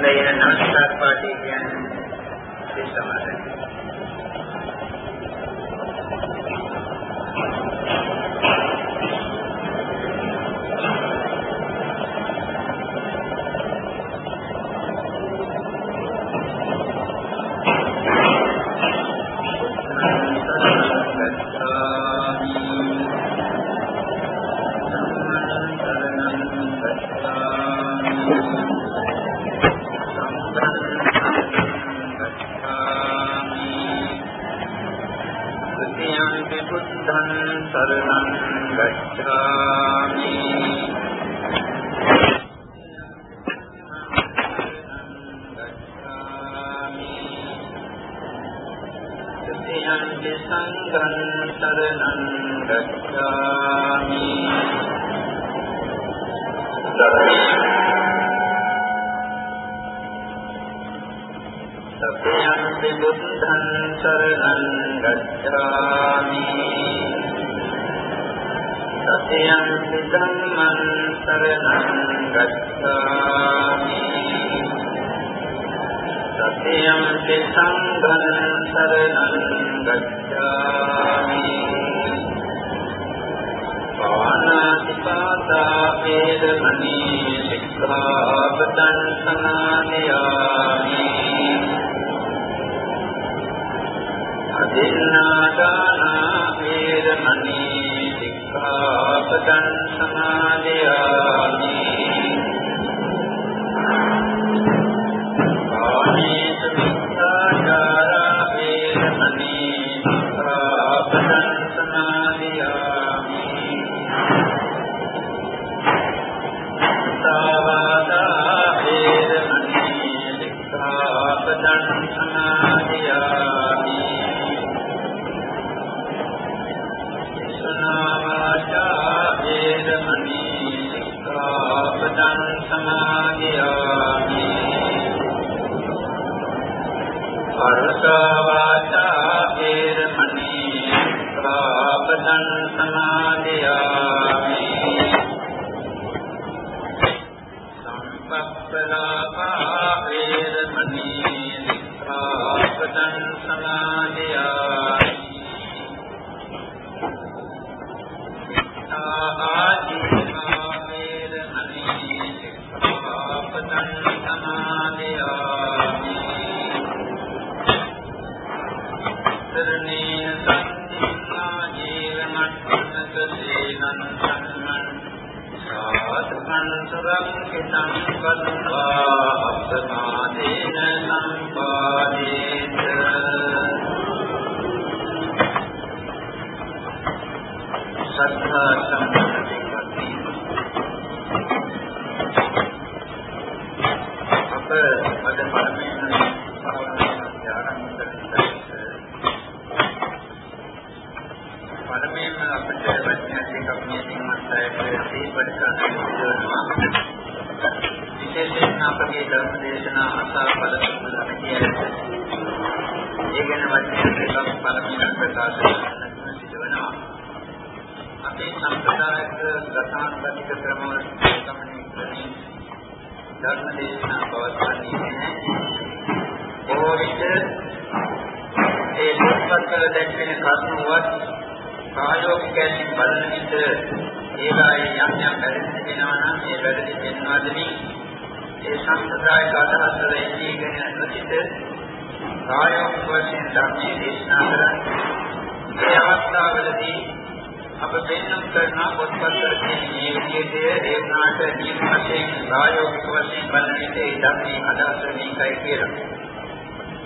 හොඳ වෙන නමස්කාර පාඨය කියන්නේ ඒ සමාදන්. ධර්ම දේශනා පවත්වන්නේ බොහෝ විට ඒ පොත්පත් වල දැක්වෙන කරුණුවත් ප්‍රායෝගික ඇසින් බලන විට ඒවායේ යම් යම් වැරදි වෙනවා නම් ඒ වැරදි වෙනවාද මේ ඒ සම්ප්‍රදායික අදහස් වල ඉඳීගෙන නැතිද ප්‍රායෝගික වශයෙන් ධර්මයේ දේශනා කරන්නේ ඒ අවස්ථාවලදී අප පෙන්නුම් කරන පොත්පත්වල තියෙන මේ විදිහේ දේශනාට දීප වශයෙන් ප්‍රායෝගික වශයෙන් බලන විට ඉදම්මේ අදහස මේකයි කියලා.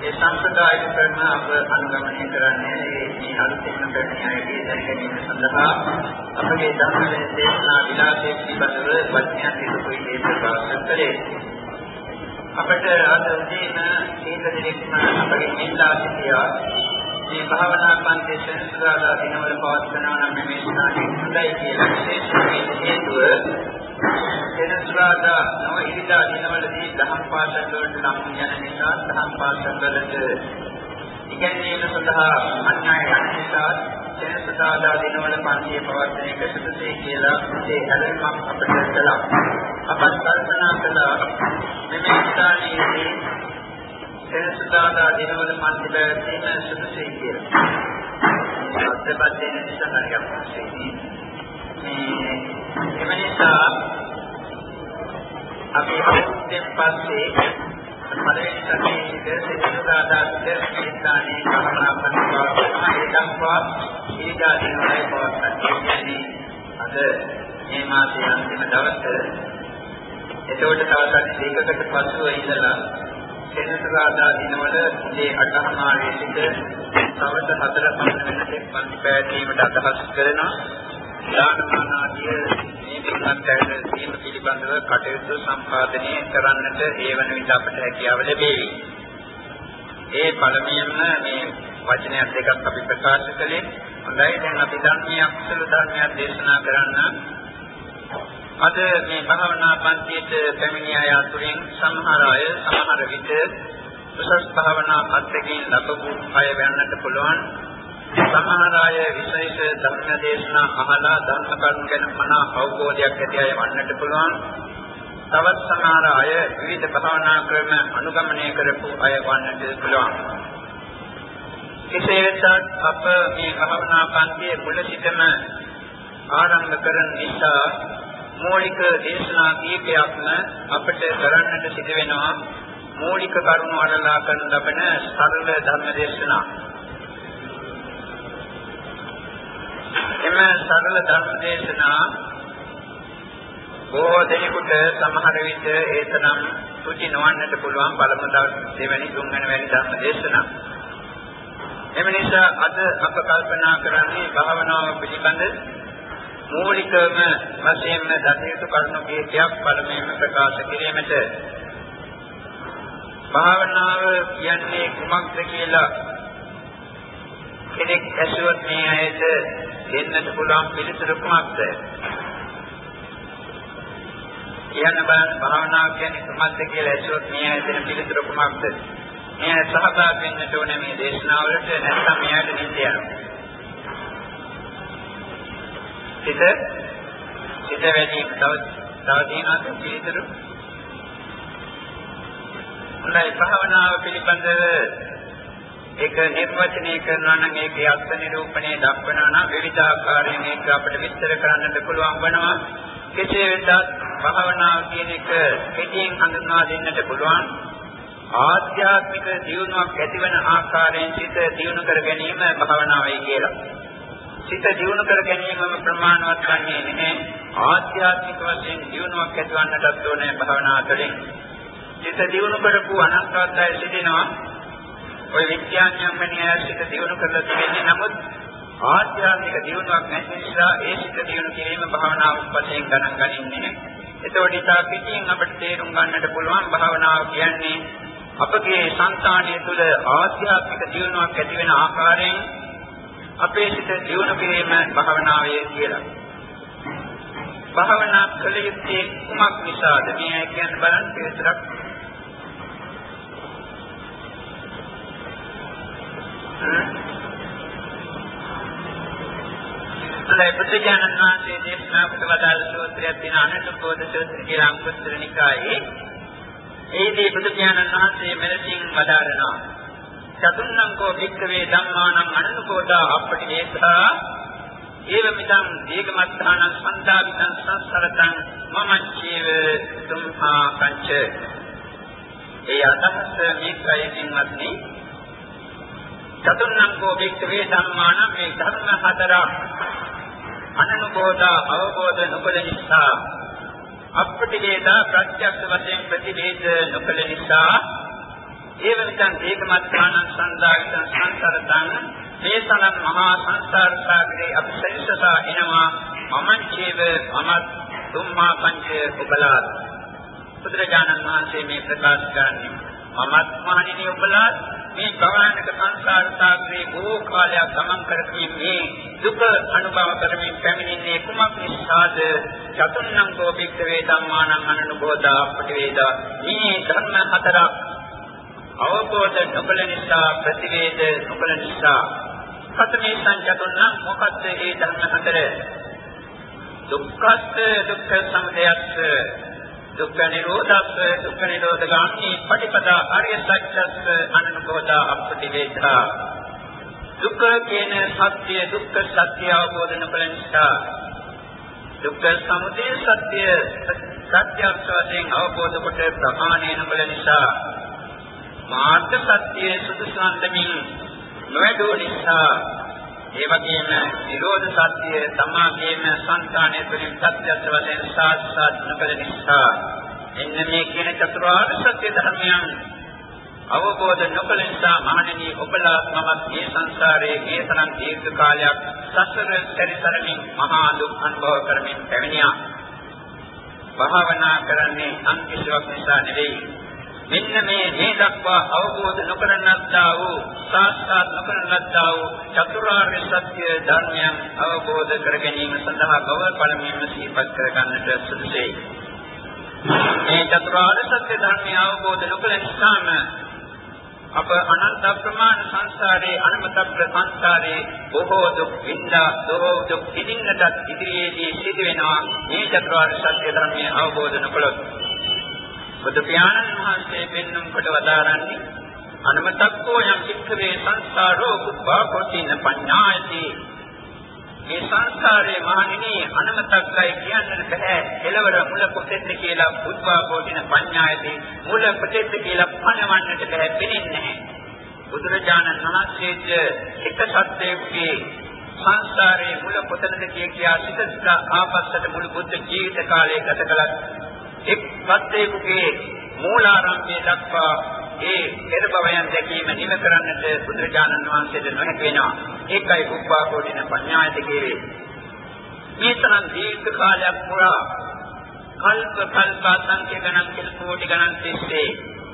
ඒ සංස්කාරික කරන අප අනුගමනය කරන්නේ මේ අලුතෙන් ප්‍රඥායේ දැකීම සඳහා අපගේ ධර්මයේ දේශනා විලාසයේ පිළිබඳව වචනයක් ඉදිරිපත් කිරීමේ ප්‍රාර්ථනා කරේ. අපට අද උදේම සීල දෙනෙක්ම අපගේ නිල්ලා සිටියා මේ භාවනා පන්තියේ සෙන්සුරාදා දිනවල පවත්වනවා නම් මේ ස්ථානයේ හොඳයි කියලා විශේෂයෙන් හේතුව සෙන්සුරාදා නව ඉරිදා දිනවලදී දහම් පාසල් වලට නම් යන නිසා දහම් පාසල් වලට ඉගෙනීම සඳහා අන්‍යයන් නිසා සෙන්සුරාදා දිනවල පන්තියේ පවත්වන එක සුදුසේ කියලා ඒ හැලකම් අපට කළා අපත් කල්පනා කළා. මේ ස්ථානයේදී සෙනසුරාදා දිනවල පන්ති පැවැත්වීම සුදුසුයි කියලා. අත්පත්යෙන් නිසා හරියක් මේ එම නිසා අපි අවුරුද්දෙන් පස්සේ පළවෙනි සතියේ සෙනසුරාදා දින ස්ථානයේ කල්පනා කරනවා. ඒ දක්වා ඊගා දිනවල පවත්වන්නේ. අද මේ මාසයේ අන්තිම දවසේ එතකොට තවත් දෙකකට පසුව ඉඳලා සෙනසුරාදා දිනවල උදේ 8:00 සිට සවස් 4 පමණ වෙනතෙක් පන්ති පැවැත්වීමට අදහස් කරනවා. දානමාන ආදී මේ පින්වත් ඇයට සීම පිළිබඳව කටයුතු සම්පාදනය කරන්නට ඒ වන විට අපට හැකියාව ලැබේවි. ඒ පළමුවෙන්ම මේ වචනයක් දෙකක් අපි ප්‍රකාශ කළේ. හොඳයි දැන් අපි ධර්මීය අකුසල ධර්මයක් දේශනා කරන්න අද මේ භාවනා පන්තියට පැමිණිය අය අතුරින් සමහර අය සමහර විට උසස් භාවනා පත්‍රකින් ලැබපු අය වෙන්නට පුළුවන්. සමහර අය විශේෂ ධර්ම දේශනා අහලා ධර්ම කරුණු ගැන මනා අවබෝධයක් ඇති අය වන්නට පුළුවන්. තවත් සමහර අය විවිධ භාවනා ක්‍රම අනුගමනය කරපු අය වන්නට පුළුවන්. කෙසේ වෙතත් අප මේ භාවනා පන්තියේ මුල සිටම ආරම්භ කරන නිසා මූලික දේශනා කීපයක්ම අපිට කරන්නට සිදු වෙනවා මූලික කරුණු අරලා කරන ලබන සරල ධර්ම දේශනා. එම සරල ධර්ම දේශනා බොහෝ දෙනෙකුට සමහර විට ඒතරම් සුචි නොවන්නට පුළුවන් බලමු දෙවැනි තුන්වැනි වැනි ධර්ම දේශනා. එම නිසා අද අප කල්පනා කරන්නේ භාවනාව පිළිබඳ මූලිකම වශයෙන්ම දතේතු කරුණු කීපයක් පළමුවෙන්ම ප්‍රකාශ කිරීමට භාවනාව කියන්නේ කුමක්ද කියලා කෙනෙක් ඇසුවොත් මේ ඇයට දෙන්නට පුළුවන් පිළිතුරු කුමක්ද? කියන්න බලන්න භාවනාව කියන්නේ කුමක්ද කියලා ඇසුවොත් මේ ඇයට දෙන පිළිතුරු කුමක්ද? මේ සහභාගී වෙන්නට ඕනේ මේ දේශනාවලට නැත්නම් මෙයාට නිදි යනවා. සිත සිත වැඩි තව තව තියෙනවද පිළිතුරු? හොඳයි භාවනාව පිළිබඳව ඒක නිර්වචනය කරනවා නම් ඒකේ අර්ථ නිරූපණය දක්වනවා නම් විවිධ ආකාරයෙන් ඒක අපිට විස්තර කරන්නට පුළුවන් වෙනවා. කෙසේ වෙතත් භාවනාව කියන එක කෙටියෙන් හඳුන්වා දෙන්නට පුළුවන්. ආධ්‍යාත්මික දියුණුවක් ඇතිවන ආකාරයෙන් සිත දියුණු කර ගැනීම භාවනාවයි කියලා. සිත දියුණු කර ගැනීමම ප්‍රමාණවත් වන්නේ නැහැ. ආධ්‍යාත්මික වශයෙන් දියුණුවක් ඇතිවන්නටත් ඕනේ භවනා කරමින්. සිත දියුණු කරපු අනන්තවත්ය සිටිනවා. ওই විඥාඥාමණිය සිත දියුණු කරලා තිබෙන්නේ නමුත් ආධ්‍යාත්මික දියුණුවක් නැති නිසා ඒ සිත දියුණු කිරීම භවනාව වශයෙන් ගණන් ගන්නේ නැහැ. එතකොට ඉතා පිටින් අපිට තේරුම් ගන්නට පුළුවන් භවනාව කියන්නේ අපගේ సంతාණය තුළ ආධ්‍යාත්මික දියුණුවක් ඇති වෙන ආකාරයෙන් අපේ සිත දියුණු කිරීම භාවනාවේ කියලා. භාවනා කළ යුත්තේ කුමක් නිසාද? මේ කියන්න බලන්න විතරක් අනේ බුදුජානක වහන්සේ දේශනා කොට වදාළ සූත්‍රයක් තියෙන අනුත්පෝධ සූත්‍රය කියලා අංගුත්තර නිකායේ ඒදී බුදුජානක වහන්සේ මෙලෙසින් වදාරනවා චතුන්නං කෝ වික්කවේ ධම්මානං අනුකෝදා අපටිදේසා ඒව මිදං දීගමත්තානං සන්දාවිතං සංසරතං මම චීව තුම්හා කංච ඒ අදහස මේකයින් වත්නි චතුන්නං කෝ වික්කවේ ධම්මානං මේ ධර්ම හතර අනුකෝදා අවබෝධ නොකළ නිසා අපටිදේසා ප්‍රත්‍යක්ෂ වශයෙන් ප්‍රතිවේද නොකළ නිසා ඒවනිකන් ඒකමත්තානං සංදාගිතං සංසරතං මේ සනම් මහා සංසාර සාගරේ අපසරිසසා එනවා. මමං චේව මමත් තුම්මා පංච උපලාත් බුදුරජාණන් වහන්සේ මේ ප්‍රකාශ කරන්නේ මමත් මහණෙනි උපලාත් මේ භවනාක සංසාර සාගරේ බොහෝ කාලයක් ගමන් කරමින් මේ දුක අනුභව කරමින් පැමිණෙන්නේ කුමක් නිසාද? චතුන්නං කෝපික්ක වේ ධම්මානං අනුබෝධා අපටිවේදා. මේ ධර්ම හතරක් අවබෝධ නොකළ නිසා ප්‍රතිවේද නොකළ නිසා. සතමේ සංජතුන්න මොකද්ද ඒ ධර්ම හතර? දුක්ඛස්ස දුක්ඛ සමුදයස්ස. දුක්ඛ නිරෝධස්ස දුක්ඛ නිරෝධ ගාමී පටිපදා ආර්ය සත්‍යස්ස අනුභවතා අපටිවේදා දුක්ඛ කියන සත්‍ය දුක්ඛ සත්‍ය අවබෝධ නොකළ නිසා. දුක්ඛ සමුදය සත්‍ය සත්‍ය වශයෙන් අවබෝධ කොට ප්‍රමාණය නොකළ නිසා. මාර්ග සත්‍ය සුදුසුන්දමින් නොවැඩුව නිසා ඒ වගේම නිරෝධ සත්‍ය තමාගේම සංකාණය තුළින් සත්‍යස්ස වශයෙන් සාක්ෂාත් නොකළ නිසා එන්න මේ කියන චතුරාර්ය සත්‍ය ධර්මයන් අවබෝධ නොකළ නිසා මහණෙනි ඔබලා මමත් මේ සංසාරයේ මේ තරම් දීර්ඝ කාලයක් සසර පරිසරමින් මහා දුක් අනුභව කරමින් පැමිණියා. භාවනා කරන්නේ අන්තිශයක් නිසා නෙවෙයි මෙන්න මේ මේ දක්වා අවබෝධ නොකරනත්තා වූ සාස්ත්‍රාත් නොකරනත්තා වූ චතුරාර්ය සත්‍ය ධර්මයන් අවබෝධ කර ගැනීම සඳහා බව පළමුවෙන්ම සිහිපත් කර ගන්නට සුදුසුයි. මේ චතුරාර්ය සත්‍ය ධර්මය අවබෝධ නොකළ නිසාම අප අනන්ත ප්‍රමාණ සංසාරේ අනමත සංසාරේ බොහෝ දුක් විඳා බොහෝ දුක් විඳින්නට ඉදිරියේදී සිදු වෙනවා මේ චතුරාර්ය සත්‍ය ධර්මය අවබෝධ නොකළොත් බුදු පියාණන් වහන්සේ පෙන්වන කොට වදාරන්නේ අනමතක්කෝ යම් චික්ඛවේ සංස්කාරෝ කුබ්බා කොටින පඤ්ඤායති. මේ සංස්කාරයේ මහණෙනි අනමතක්කයි කියන්නට බෑ. කෙලවර මුල කොටෙත් කියලා කුබ්බා කොටින පඤ්ඤායති. මුල කොටෙත් කියලා පණවන්නට බෑ. පිළින්නේ නැහැ. බුදුරජාණන් වහන්සේට එක සත්‍යයේ සංසාරයේ මුල කොතනද කිය කියා සිත සිත ආපස්සට මුළු බුද්ධ ජීවිත කාලය ගත කළත් එක් සත්‍යයකගේ මූලාරම්භය දක්වා ඒ පෙරබවයන් දැකීම නිම කරන්නට බුදුරජාණන් වහන්සේට නොහැකි වෙනවා. ඒකයි උප්පාකෝටින පඤ්ඤායත කියවේ. මේ තරම් දීර්ඝ කාලයක් පුරා කල්ප කල්ප සංඛ්‍ය ගණන් කෙල කෝටි ගණන් තිස්සේ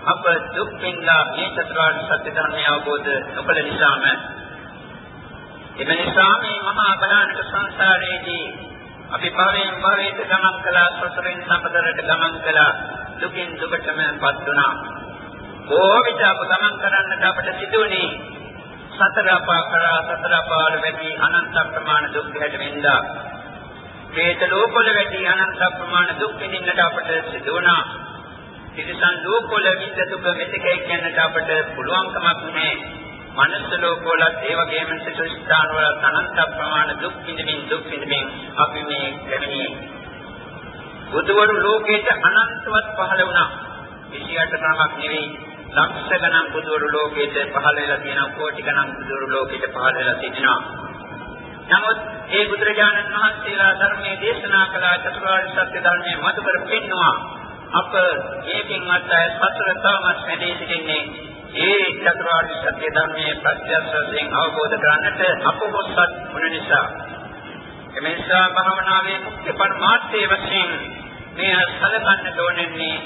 අප දුක් විඳලා මේ චතුරාර්ය සත්‍ය ධර්මය අවබෝධ නොකළ නිසාම එම නිසා මේ මහා බලානක සංසාරයේදී අපි භවයෙන් භවයට ගමන් කළා සසරෙන් සම්පදරට ගමන් කළා. දුකින් දුකටමපත් වුණා. කොහොමද අප ගමන් කරන්නට අපට සිදුවන්නේ සතර අපා කරා සතර අපාවල වැඩි අනන්ත ප්‍රමාණ දුක් හැදෙමින්දා හේත ලෝකවල වැඩි අනන්ත ප්‍රමාණ දුක් විඳින්නට අපට සිදු වුණා තිරිසන් ලෝකවල විඳ දුක මෙතකයි කියන්නට අපට පුළුවන්කමක් නැහැ. මනස ලෝකවලත් ඒ වගේම සිත ස්ථාන වල අනන්ත ප්‍රමාණ දුක් විඳින්න දුක් විඳින්න අපි මේ ලැබෙන්නේ බුදුවරු ලෝකයට අනන්තවත් පහළ වුණා. 28 නමක් නෙවෙයි ලක්ෂ ගණන් බුදුවරු ලෝකයට පහළ වෙලා තියෙනවා කෝටි ගණන් බුදුවරු ලෝකයට පහළ වෙලා සිටිනවා නමුත් ඒ බුදුරජාණන් වහන්සේලා ධර්මයේ දේශනා කළ චතුරාර්ය සත්‍ය ධර්මයේ මතු කර පෙන්නවා. අප මේකින්වත් සතර තාමත් වැඩි සිටින්නේ ඒ චතුරාර්ය සත්‍ය ධර්මයේ ප්‍රත්‍යක්ෂයෙන් අවබෝධ කරගන්නට අපොහොසත් වන නිසා එමෙසා භාවනාවේ මුක්ති පරමාර්ථයේ වශයෙන් මේ සලකන්න ඕනෙන්නේ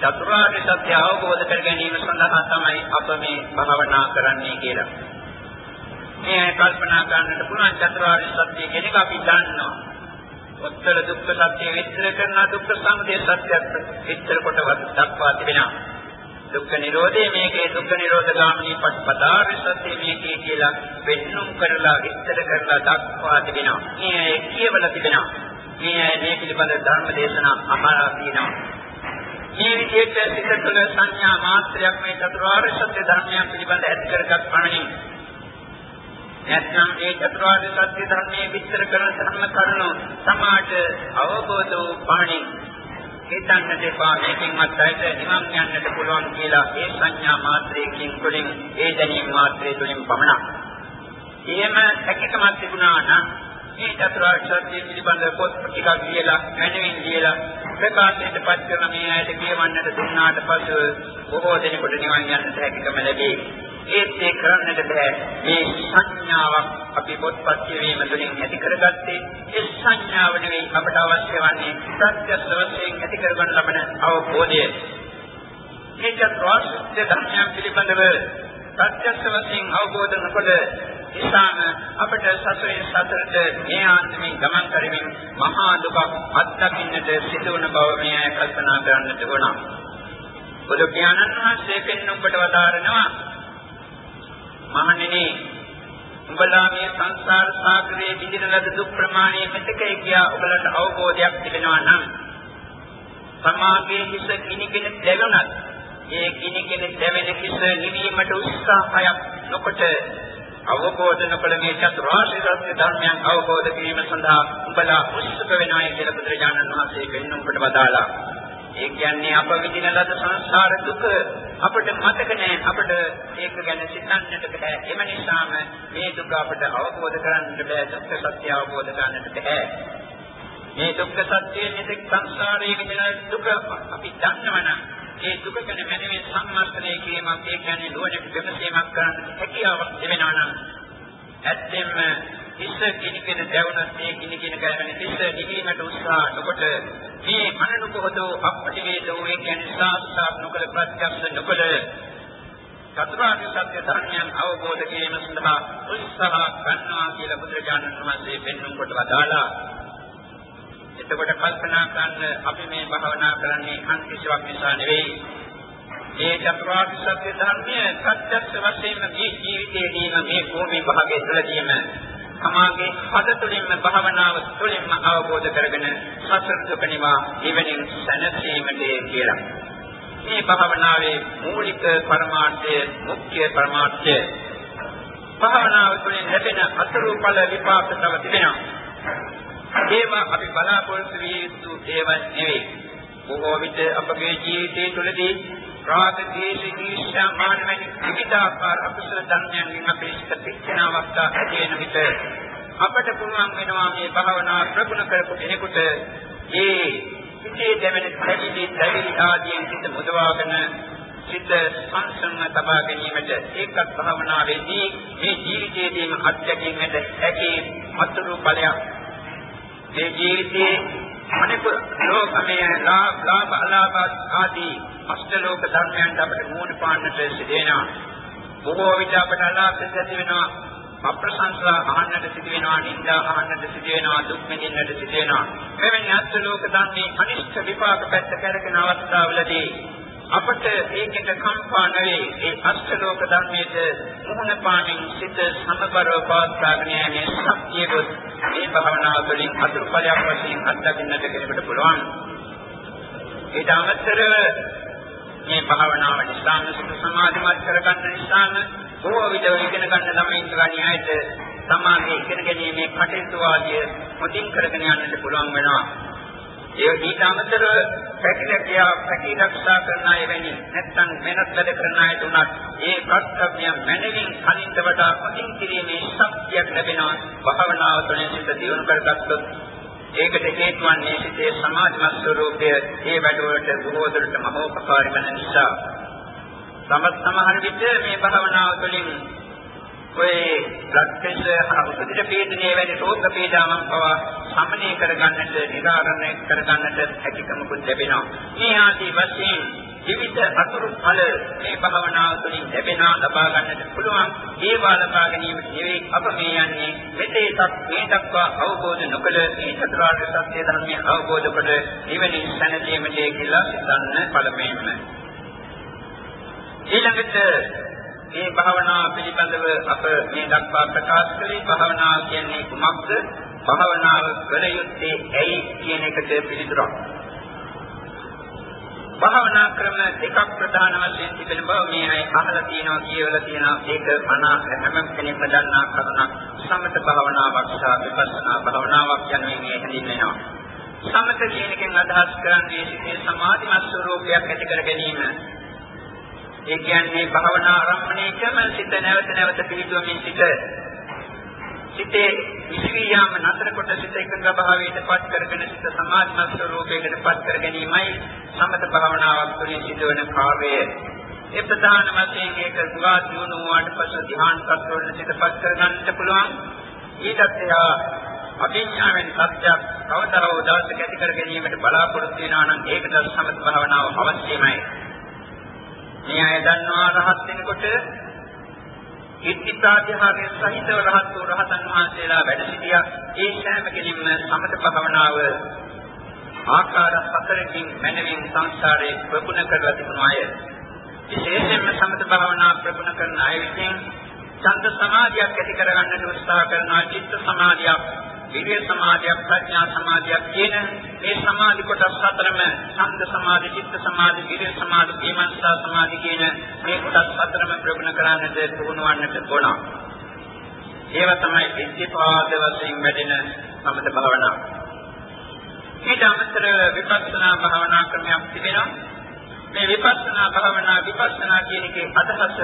චතුරාර්ය සත්‍ය අවබෝධ කර ගැනීම සඳහා තමයි අප මේ භාවනා කරන්නේ කියලා. මේ කල්පනා කරන්නට පුළුවන් චතුරාර්ය සත්‍ය කියන එක අපි දන්නවා. උත්තර දුක්ඛ සත්‍ය විස්තර කරන දුක්ඛ සමුදය සත්‍යත් විස්තර කොට දක්වා තිබෙනවා. දුක්ඛ නිරෝධය මේකේ දුක්ඛ නිරෝධ ගාමිනී පටිපදාරි සත්‍ය මේකේ කියලා වෙන්නුම් කරලා විස්තර කරලා දක්වා තිබෙනවා. මේ කියවලා තිබෙනවා. මේ මේ පිළිබඳ ධර්ම දේශනා අහලා තියෙනවා. මේ විදිහට සිත තුළ සංඥා මාත්‍රයක් මේ චතුරාර්ය සත්‍ය ධර්මයන් පිළිබඳ ඇති කරගත් පමණින් නැත්නම් ඒ චතුරාර්ය සත්‍ය ධර්මයේ විස්තර කරන ධර්ම කරුණු සමාජ අවබෝධ වූ පමණින් හිතන්නට එපා මේකෙන්වත් ඇයිද නිවන් යන්නට පුළුවන් කියලා ඒ සංඥා මාත්‍රයකින් තුළින් ඒ දැනීම මාත්‍රය තුළින් පමණක්. එහෙම හැකියාවක් තිබුණා නම් මේ චතුරාර්ය සත්‍ය පිළිබඳ පොත් ටිකක් ලියලා මැනවින් ලියලා ප්‍රකාශයට පත් කරන මේ ඇයට කියවන්නට දුන්නාට පසු බොහෝ දෙනෙකුට නිවන් යන්නට හැකියාව ලැබේ. ඒත් ඒ කරන්නට බෑ මේ සංඥාවක් අපි පොත්පත් කියවීම තුළින් ඇති කරගත්තේ ඒ සංඥාව නෙවෙයි අපට අවශ්‍ය වන්නේ ප්‍රත්‍යක්ෂ වශයෙන් ඇති කරගන්න ලබන අවබෝධය මේ චතුරාර්ය ධර්මයන් පිළිබඳව ප්‍රත්‍යක්ෂ වශයෙන් අවබෝධ නොකොට ඉස්හාම අපට සසරේ සතරට මේ ආත්මෙන් ගමන් කරමින් මහා දුකක් අත්දකින්නට සිදුවන බව මේ කල්පනා කරන්නට ඕන. බුදු පියාණන් වහන්සේ පෙන්වන්නට වදාරනවා මහණෙනි උඹලා මේ සංසාර සාගරයේ විඳින ලද දුක් ප්‍රමාණය මෙතකයි කියා ඔබලට අවබෝධයක් තිබෙනවා නම් සමාගයේ හිස කිනිකෙන දෙවනත් ඒ කිනිකෙන දෙවෙන හිස නිවීමට උත්සාහයක් නොකොට අවබෝධ නොකළ මේ චතුරාර්ය සත්‍ය ධර්මයන් අවබෝධ කිරීම සඳහා උඹලා උත්සුක වෙනායි කියලා බුදුරජාණන් වහන්සේ පෙන්වන්න කොට වදාලා. ඒ කියන්නේ අප විඳින ලද සංසාර දුක අපිට මතක නැහැ අපිට ඒක ගැන සිතන්නට බෑ. එම නිසාම මේ දුක අපිට අවබෝධ කරගන්නට බෑ. දුක්ඛ සත්‍ය අවබෝධ කරගන්නට බෑ. මේ දුක්ඛ සත්‍යයේ නිතක් සංසාරයේ විඳින දුක අපි දන්නවනම් ඒ දුක ගැන මනමින් සම්මර්ථනය කිරීමක් ඒ කියන්නේ නුවණට විමසීමක් කරන්න හැකියාවක් ලැබෙනවා නම් ඇත්තෙන්ම ඉස්ස කිනිකෙන දැවුනත් මේ කිනිකෙන කයමනේ ඉස්ස නිවීමට උත්සාහ නොකොට මේ අනනුකෝතෝ අපටිවේදෝ ඒ කියන්නේ සාස්ත්‍රාත් නොකල ප්‍රත්‍යක්ෂ නොකල චතුරාර්ය සත්‍ය ධර්මයන් අවබෝධ කිරීම සඳහා උත්සාහ ගන්නවා කියලා බුදුරජාණන් වහන්සේ පෙන්වන කොට වදාලා එතකොට කල්පනා කරන්න අපි මේ භාවනා කරන්නේ අන් කිසිවක් නිසා නෙවෙයි. මේ චතුරාර්ය සත්‍ය ධර්මය සත්‍යස්ස වශයෙන් මේ ජීවිතයේදීම මේ භූමි භාගයේ තුළදීම තමාගේ හද තුළින්ම භාවනාව තුළින්ම අවබෝධ කරගෙන සසර දුක නිවා ඉවෙනින් සැනසීමට කියලා. මේ භාවනාවේ මූලික පරමාර්ථය මුඛ්‍ය පරමාර්ථය භාවනාව තුළින් ලැබෙන අතුරුඵල විපාක තව තිබෙනවා. ඒවා අපි බලාපොරොත්තු විය යුතු දේවල් නෙවෙයි. බොහෝ විට අපගේ ජීවිතය තුළදී රාග, ද්වේෂ, ඊර්ෂ්‍යා, මාන වැනි විවිධාකාර අකුසල ධර්මයන්ගෙන් අපේ සිත පිච්චෙන අවස්ථා ඇති වෙන විට අපට පුළුවන් වෙනවා මේ භාවනා ප්‍රගුණ කරපු කෙනෙකුට ඒ සිතේ දැවෙන පැවිදි, දැවිලි ආදී සිත මුදවාගෙන සිත සංසන්න තබා ගැනීමට ඒකත් භාවනාවේදී මේ ජීවිතයේදීම අත්දැකීමට හැකි අතුරු ඵලයක් මේ ජීවිතයේ අනික ලෝකමය ලාභ අලාභ ආදී අෂ්ටලෝක ධර්මයන්ට අපට මූණ පාන්නට සිදෙනවා. බොහෝ විට අපට අලාභ සිදු වෙනවා. අප්‍රසංසා අහන්නට සිදු වෙනවා, නිന്ദා අහන්නට සිදු වෙනවා, දුක් විඳින්නට සිදු වෙනවා. මෙවැනි අෂ්ටලෝක ධර්මයේ අනිෂ්ඨ විපාක පැත්ත කරගෙන අවස්ථාවලදී අපට ඒකට කම්පා නෙවේ ඒ අෂ්ටලෝක ධර්මයේ මුහුණ පාමින් සිත සමබරව පවත්වාගෙන යන්නේ ශක්තියකොත් මේ භාවනාව තුළින් අතුරුඵලයක් වශයෙන් අත්දකින්නට කෙනෙකුට පුළුවන්. ඊට අමතරව මේ භාවනාව නිසාම සිත සමාධිමත් කරගන්න නිසාම බොහෝ විට ඉගෙන ගන්න ළමයින් ගණියයිට සමාධිය ඉගෙන ගැනීමේ කටයුතු ආදිය මුදින් කරගෙන යන්නට පුළුවන් වෙනවා. ඒ ඊට අමතරව පැකිලකියා පැකි රක්ෂා කරන අය වෙනි නැත්නම් වෙනත් වැඩ කරන අයට උනත් ඒ කර්තව්‍ය මැනවින් කලින්ට වඩා පතින් කිරීමේ ශක්තියක් ලැබෙනවා භාවනාව තුළින් සිත දියුණු කරගත්තොත්. ඒකට හේතු වන්නේ සිතේ සමාධිමත් ස්වરૂපය ඒ වැඩවලට බොහෝ දුරට මහෝපකාරී වන නිසා. සමත් සමහර විට මේ භාවනාව තුළින් ඔය ලක්ෂ උපදිත පීඩනයේ වැනි රෝග පීඩාවන් පවා සමනය කරගන්නට, නිරාකරණය කරගන්නට හැකියකමකුත් ලැබෙනවා. මේ ආදී වශයෙන් විවිධ අතුරු ඵල මේ භාවනාව තුළින් ලැබෙනා ලබා ගන්නට පුළුවන්. ඒවා ලබා ගැනීමට නෙවෙයි අප මේ යන්නේ මෙතේසක් මේ දක්වා අවබෝධ නොකළ මේ චතුරාර්ය සත්‍ය ධර්මය අවබෝධ කොට නිවනින් සැනසීමට කියලා සිතන්න පළමුවෙන්ම. ඊළඟට මේ භාවනාව පිළිබඳව අප මේ දක්වා ප්‍රකාශ කළේ භාවනාව කියන්නේ කුමක්ද? භාවනාව කළ යුත්තේ ඇයි කියන එකට පිළිතුරක්. භාවනා ක්‍රම දෙකක් ප්‍රධාන වශයෙන් තිබෙන බව මේ අය අහලා තියෙනවා කියවලා තියෙනවා ඒක අන හැම කෙනෙක්ම දන්නා කරුණක් සමත භාවනාවක් සහ විපස්සනා භාවනාවක් යනුවෙන් මේ හැඳින්වෙනවා. සමත කියන එකෙන් අදහස් කරන්නේ සිතේ සමාධිමත් ස්වરૂපයක් ඇති කර ගැනීම ඒ කියන්නේ භාවනා ආරම්භණයකම සිත නැවත නැවත පිළිතුරමින් සිට සිතේ විශ්වියාම නතර කොට සිත එකඟ භාවයට පත් කරගෙන සිත සමාධිමත් ස්වરૂපයකට පත් කර ගැනීමයි සමත භාවනාවක් තුළින් සිදුවන කාර්යය. ඒ ප්‍රධාන වශයෙන් ඒක ගුණා දිනු වුණාට පස්සේ ධ්‍යාන තත්ත්වවල සිතපත් කරගන්නට පුළුවන්. ඊටත් එහා අභිඥාවෙන් සත්‍යයක් කවදා හෝ දවසක ඇති කර ගැනීමට බලාපොරොත්තු වෙනවා නම් ඒකට සමත භාවනාව අවශ්‍යමයි. මේ අය දන්නවා රහත් වෙනකොට ඉත්‍ත්‍යාධ්‍යාහයේ සහිතව රහත් වූ රහතන් වහන්සේලා වැඩ සිටියා. ඒ සෑම කෙනෙක්ම සමත භාවනාව ආකාර හතරකින් මනමින් සංසාරේ ප්‍රගුණ කරලා තිබුණු අය. විශේෂයෙන්ම සමත භාවනා ප්‍රගුණ කරන අය විසින් ඡන්ද සමාධියක් ඇති කරගන්නට උත්සාහ කරනවා චිත්ත සමාධියක්, විරිය සමාධියක්, ප්‍රඥා සමාධියක් කියන මේ සමාධි කොටස් හතරම ඡන්ද සමාධි, චිත්ත සමාධි, විරිය සමාධි, විමර්ශනා සමාධි කියන මේ කොටස් හතරම ප්‍රගුණ කරන්නට පුහුණුවන්නට ඕන. ඒවා තමයි ඉද්ධිපාද වශයෙන් වැඩෙන සමත භාවනාව. ඊට අමතර විපස්සනා භාවනා ක්‍රමයක් තිබෙනවා. මේ විපස්සනා භාවනා විපස්සනා කියන එකේ අදහස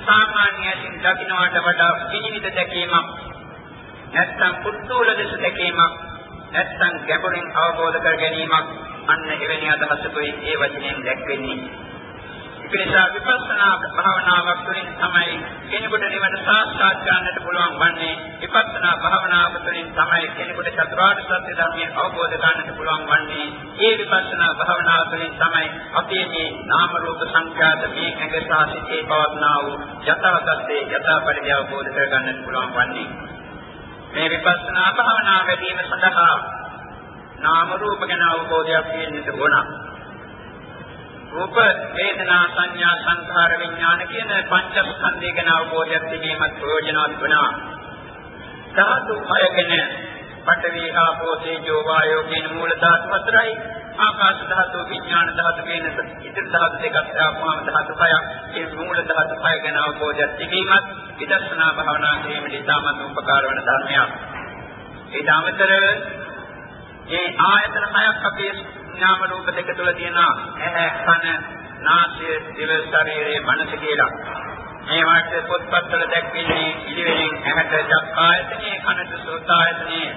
සාමාන්‍යයෙන් දකින්නට වඩා විනිවිද දැකීමක් නැත්නම් පුත්තූල දෙස දැකීමක් නැත්නම් ගැඹුරින් අවබෝධ කර ගැනීමක් අන්න එවැනි අදහසකුයි ඒ වචනයෙන් දැක්වෙන්නේ. ඒක නිසා විපස්සනා භාවනාවක් තුළින් තමයි කෙනෙකුට නිවන සාක්ෂාත් කරගන්නට පුළුවන් වන්නේ. විපස්සනා භාවනාව තුළින් තමයි කෙනෙකුට චතුරාර්ය සත්‍ය ධර්මය අවබෝධ කරගන්නට පුළුවන් වන්නේ. ඒ විපස්සනා භාවනාව තුළින් තමයි අපේ මේ නාම රූප සංඛ්‍යාත මේ ඇඟ සහ සිතේ පවත්නා වූ යථා තත්ත්වයේ යථා පරිදි අවබෝධ කරගන්නට පුළුවන් වන්නේ. මේ විපස්සනා භාවනා වැඩිම සඳහා නාම රූප ගැන අවබෝධයක් තියෙන්නට ඕන. රූප වේදනා සංඥා සංඛාර විඥාන කියන පංචස්කන්ධය ගැන අවබෝධයක් තිබීමත් ප්‍රයෝජනවත් වෙනවා. ධාතු හයගෙන පඨවි ආපෝ තේජෝ වායෝ කියන මූල ධාතු හතරයි ආකාශ ධාතු විඥාන ධාතු කියන ඉතිරි ධාතු දෙකක් ආපුවම ධාතු හයක් ඒ මූල ධාතු හය ගැන අවබෝධයක් තිබීමත් විදර්ශනා භාවනා කිරීමට ඉතාමත් උපකාර වන ධර්මයක්. ඒ දාමතර මේ ආයතන හයක් අපේ නාම රූප දෙක තුල තියෙන ඇහැ කන නාසය දිව ශරීරය මනස කියලා. මේ වාක්‍ය පොත්පත්වල දැක්වෙන්නේ ඉදිරියෙන් ඇහැට චක්කායතනේ කනට සෝතායතනේ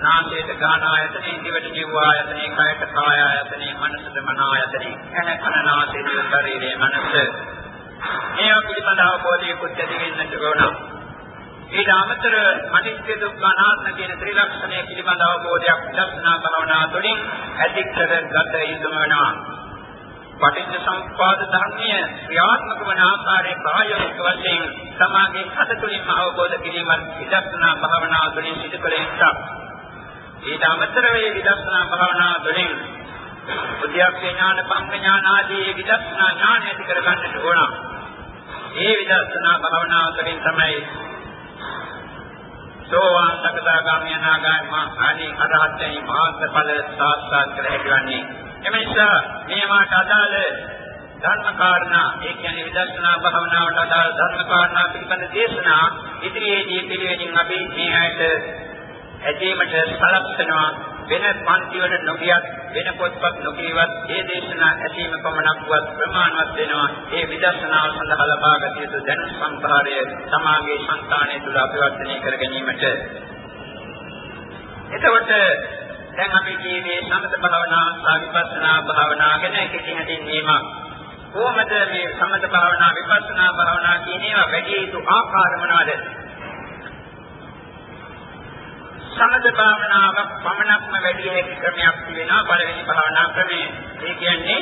නාසයට ගාන ආයතනේ දිවට ජීව ආයතනේ කයට කාය ආයතනේ මනසට මන ආයතනේ ඇහැ කන නාසය දිව ශරීරය මනස මේවා පිළිබඳ අවබෝධයකුත් ඇති වෙන්නට ඕන. ඊට අමතර අනිත්‍ය දුක්ඛ අනාත්ම කියන ත්‍රිලක්ෂණය පිළිබඳ අවබෝධයක් දර්ශනා භාවනා තුළින් ඇති කරගත යුතුම වෙනවා. පටිච්ච සමුප්පාද ධර්මය ක්‍රියාත්මක වන ආකාරයේ ප්‍රායෝගික වශයෙන් සමාගයේ හද තුළින්ම අවබෝධ කිරීමත් විදර්ශනා භාවනා තුළින් සිදු කළ යුතුයි. ඊට අමතර වේ විදර්ශනා භාවනා තුළින් බුද්ධියක් ඥාන පංග ඥාන ආදී විදර්ශනා ඥාන ඇති කර ගන්නට ඕන. මේ විදර්ශනා භාවනාව තුළින් තමයි සෝවාන් සකදාගාමී අනාගාමී ආදී අරහත්යන් මාර්ග ඵල සාක්ෂාත් කර හැකිවන්නේ. එමෙන්සා මේවාට අදාළ ධර්ම කාරණා ඒ කියන්නේ විදර්ශනා භාවනාවට අදාළ ධර්ම කාරණා පිළිබඳ දේශනා ඉදිරියේදී පිළිවෙලින් අපි මේ ඇයට ඇදීමට සලස්වනවා වෙන පන්තිවල නොගියත් වෙන පොත්පත් නොකියවත් ඒ දේශනා ඇසීම පමණක් වත් ප්‍රමාණවත් වෙනවා. ඒ විදර්ශනාව සඳහා ලබාගත යුතු දැනුම් සම්භාරය සමාගයේ సంతානය තුළ අපවර්ධනය කර ගැනීමට. එතකොට දැන් අපි ජීවිතයේ සමත භාවනා සාවිපස්සනා භාවනා ගැන කිසි හැඳින්වීමක් කොහොමද මේ සමත භාවනා විපස්සනා භාවනා කියන ඒවා වැඩි යුතු ආකාර මොනවාද? සමත භාවනාවක් පමණක්ම වැඩි හැකි ක්‍රමයක් තියෙනවා පළවෙනි භාවනා ක්‍රමය. ඒ කියන්නේ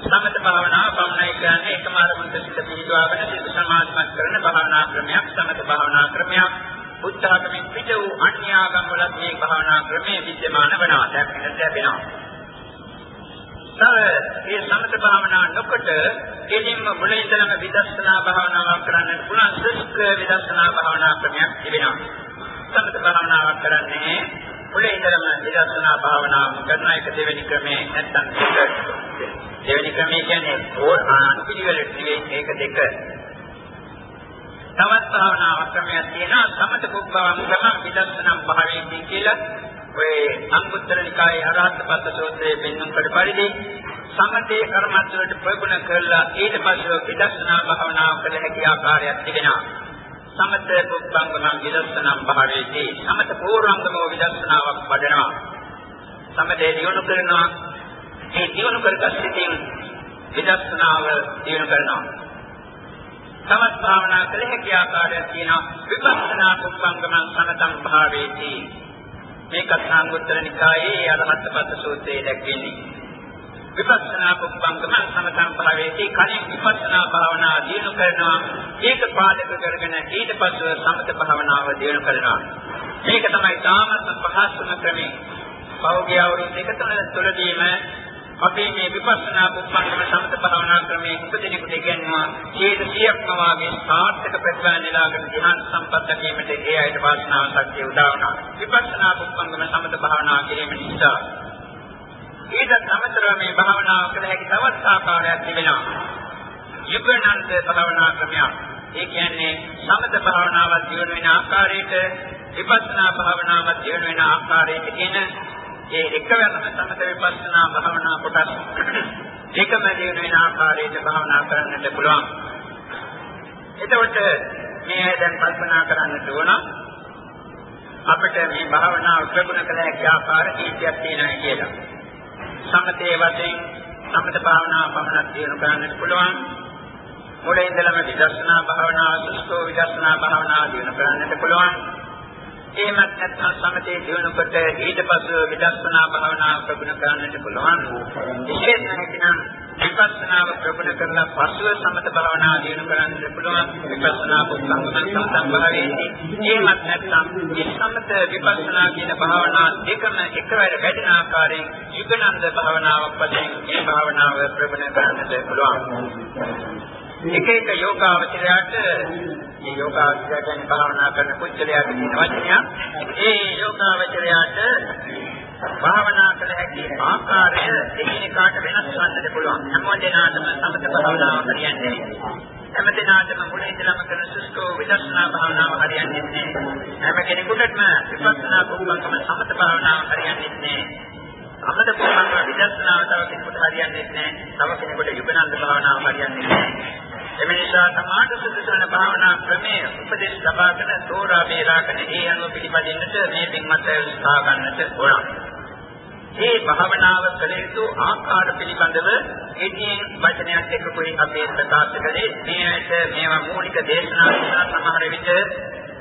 සමත භාවනාව පමණයි කියන්නේ එකම අරමුණට සිත පිහිටවාගෙන සිත සමාධිමත් කරන භාවනා ක්‍රමයක් සමත භාවනා ක්‍රමයක්. බුද්ධාගමෙන් පිට වූ අන්‍ය ආගම් වලත් මේ භාවනා ක්‍රමයේ විද්‍යමාන වෙනවා. දැක්කට ලැබෙනවා. තව මේ සමත භාවනා නොකොට කෙලින්ම මුලින්දම විදර්ශනා භාවනාවක් කරන්න පුළුවන් සුස්ක විදර්ශනා භාවනා ක්‍රමයක් තිබෙනවා. සමත භාවනාවක් කරන්නේ මුලින් ඉඳලම විදර්ශනා භාවනාව කරන එක දෙවෙනි ක්‍රමේ නැත්තම් දෙවෙනි ක්‍රමේ කියන්නේ ඕල් අනුපිළිවෙලට මේක දෙක. තවත් භාවනාවක් ක්‍රමයක් තියෙනවා සමත කුබ්බවම් ක්‍රම විදර්ශනම් භාවයේදී කියලා. ඔය අංගුත්තර නිකායේ අරහත් පස්ස සූත්‍රයේ පෙන්වන කොට පරිදි සමතේ කර්මස්වලට ප්‍රගුණ කරලා ඊට පස්සේ විදර්ශනා භාවනාව කළ හැකි ආකාරයක් තිබෙනවා. සමත පුබ්බංගම විදර්ශනම් භාවයේදී සමත පූර්වංගම විදර්ශනාවක් වඩනවා. සමතේ දියුණු කරනවා. ඒ දියුණු කරගත් සිටින් විදර්ශනාව දියුණු කරනවා. සමත් භාවනා කළ හැකි ආකාරයක් තියෙනවා. විපස්සනා පුබ්බංගම සමතම් භාවයේදී මේකත් සංගුත්තර නිකායේ අරහත් පද සූත්‍රයේ දැක්වෙන්නේ. විපස්සනා කුප්පංගම සමතම් භාවයේදී කලින් විපස්සනා භාවනා දිනු කරනවා. ඒක පාදක කරගෙන ඊට පස්ව සමත භාවනාව දිනු කරනවා. මේක තමයි තාමත් පහසුම ක්‍රමය. පෞද්ගලික අවුරුදු දෙක තුන තුළදීම අපි මේ විපස්සනා පුප්පංගම සමත භාවනා ක්‍රමයේ උපදිනෙකුට ඉගෙනනවා ඡේද 100ක්ම වාගේ සාර්ථක ප්‍රතිඵල නෙලාගෙන ධ්‍යාන සම්පත් ලැබීමට ඒ අයට වාසනාව ශක්තිය උදා වුණා. විපස්සනා පුප්පංගම සමත භාවනා කිරීම නිසා ඊට අමතරව මේ භාවනාව කළ හැකි තවත් ආකාරයක් තිබෙනවා යුගනන්ත භාවනා ක්‍රමයක් ඒ කියන්නේ සමත භාවනාවක් දියුණු වෙන ආකාරයට විපස්සනා භාවනාවක් දියුණු වෙන ආකාරයට කියන ඒ එකවරම සමත විපස්සනා භාවනා කොටස් එකම දිනු වෙන ආකාරයට භාවනා කරන්නට පුළුවන්. එතකොට මේ දැන් කල්පනා කරන්නට ඕන අපිට මේ භාවනාව ප්‍රගුණ කළ හැකි ආකාර කීපයක් තියෙනවා කියලා. සමතේ වශයෙන් සමත භාවනාව පමණක් දිනු කරන්නට පුළුවන්. මුලින් ඉඳලම විදර්ශනා භාවනාව, සුස්තෝ විදර්ශනා භාවනාව දිනු කරන්නට පුළුවන්. එහෙමත් නැත්නම් සමතේ දිනු කොට ඊට පස්ව විදර්ශනා භාවනාව ප්‍රගුණ කරන්නට පුළුවන්. විශේෂයෙන් නම් විපස්සනාව ප්‍රගුණ කරලා පස්ව සමත භාවනාව දිනු කරන්නට පුළුවන්. විපස්සනා පුස්තකම් සම්බන්ධයෙන් එහෙමත් නැත්නම් මේ සමත විපස්සනා කියන භාවනා දෙකම එකවර වැඩෙන ආකාරයෙන් යුගනන්ද භාවනාවක් වශයෙන් මේ භාවනාව ප්‍රගුණ කරන්නට පුළුවන්. එක එක යෝගාවචරයට මේ යෝගාවචරය ගැන භාවනා කරන කුච්චලයට කියන වචනය ඒ යෝගාවචරයට භාවනා කළ හැකි ආකාරය එකිනෙකාට වෙනස් වන්නට පුළුවන් හැම දිනාටම සමත භාවනාව හරියන්නේ හැම දිනාටම මුලින් ඉඳලම කරන සුස්කෝ විදර්ශනා භාවනාව හරියන්නේ නැහැ හැම කෙනෙකුටම විපස්සනා කුම්භකම සමත භාවනාව හරියන්නේ නැහැ අමත පුරාණ විදර්ශනාව තව කෙනෙකුට හරියන්නේ නැහැ. තව කෙනෙකුට යුගනන්ද භාවනාව හරියන්නේ නැහැ. එම නිසා සමාධි සුදුසුන භාවනා ක්‍රමයේ උපදේශ ලබාගෙන තෝරා බේරාගෙන ඒ අනුව පිළිපදින්නට මේ පින්වත් උත්සාහ ගන්නට ඕන. මේ භාවනාව කළ යුතු ආකාර පිළිබඳව එකින් වචනයක් එක්ක කොයි අපේ ප්‍රකාශ කළේ මේ ඇයිට මේවා මූලික දේශනා නිසා සමහර විට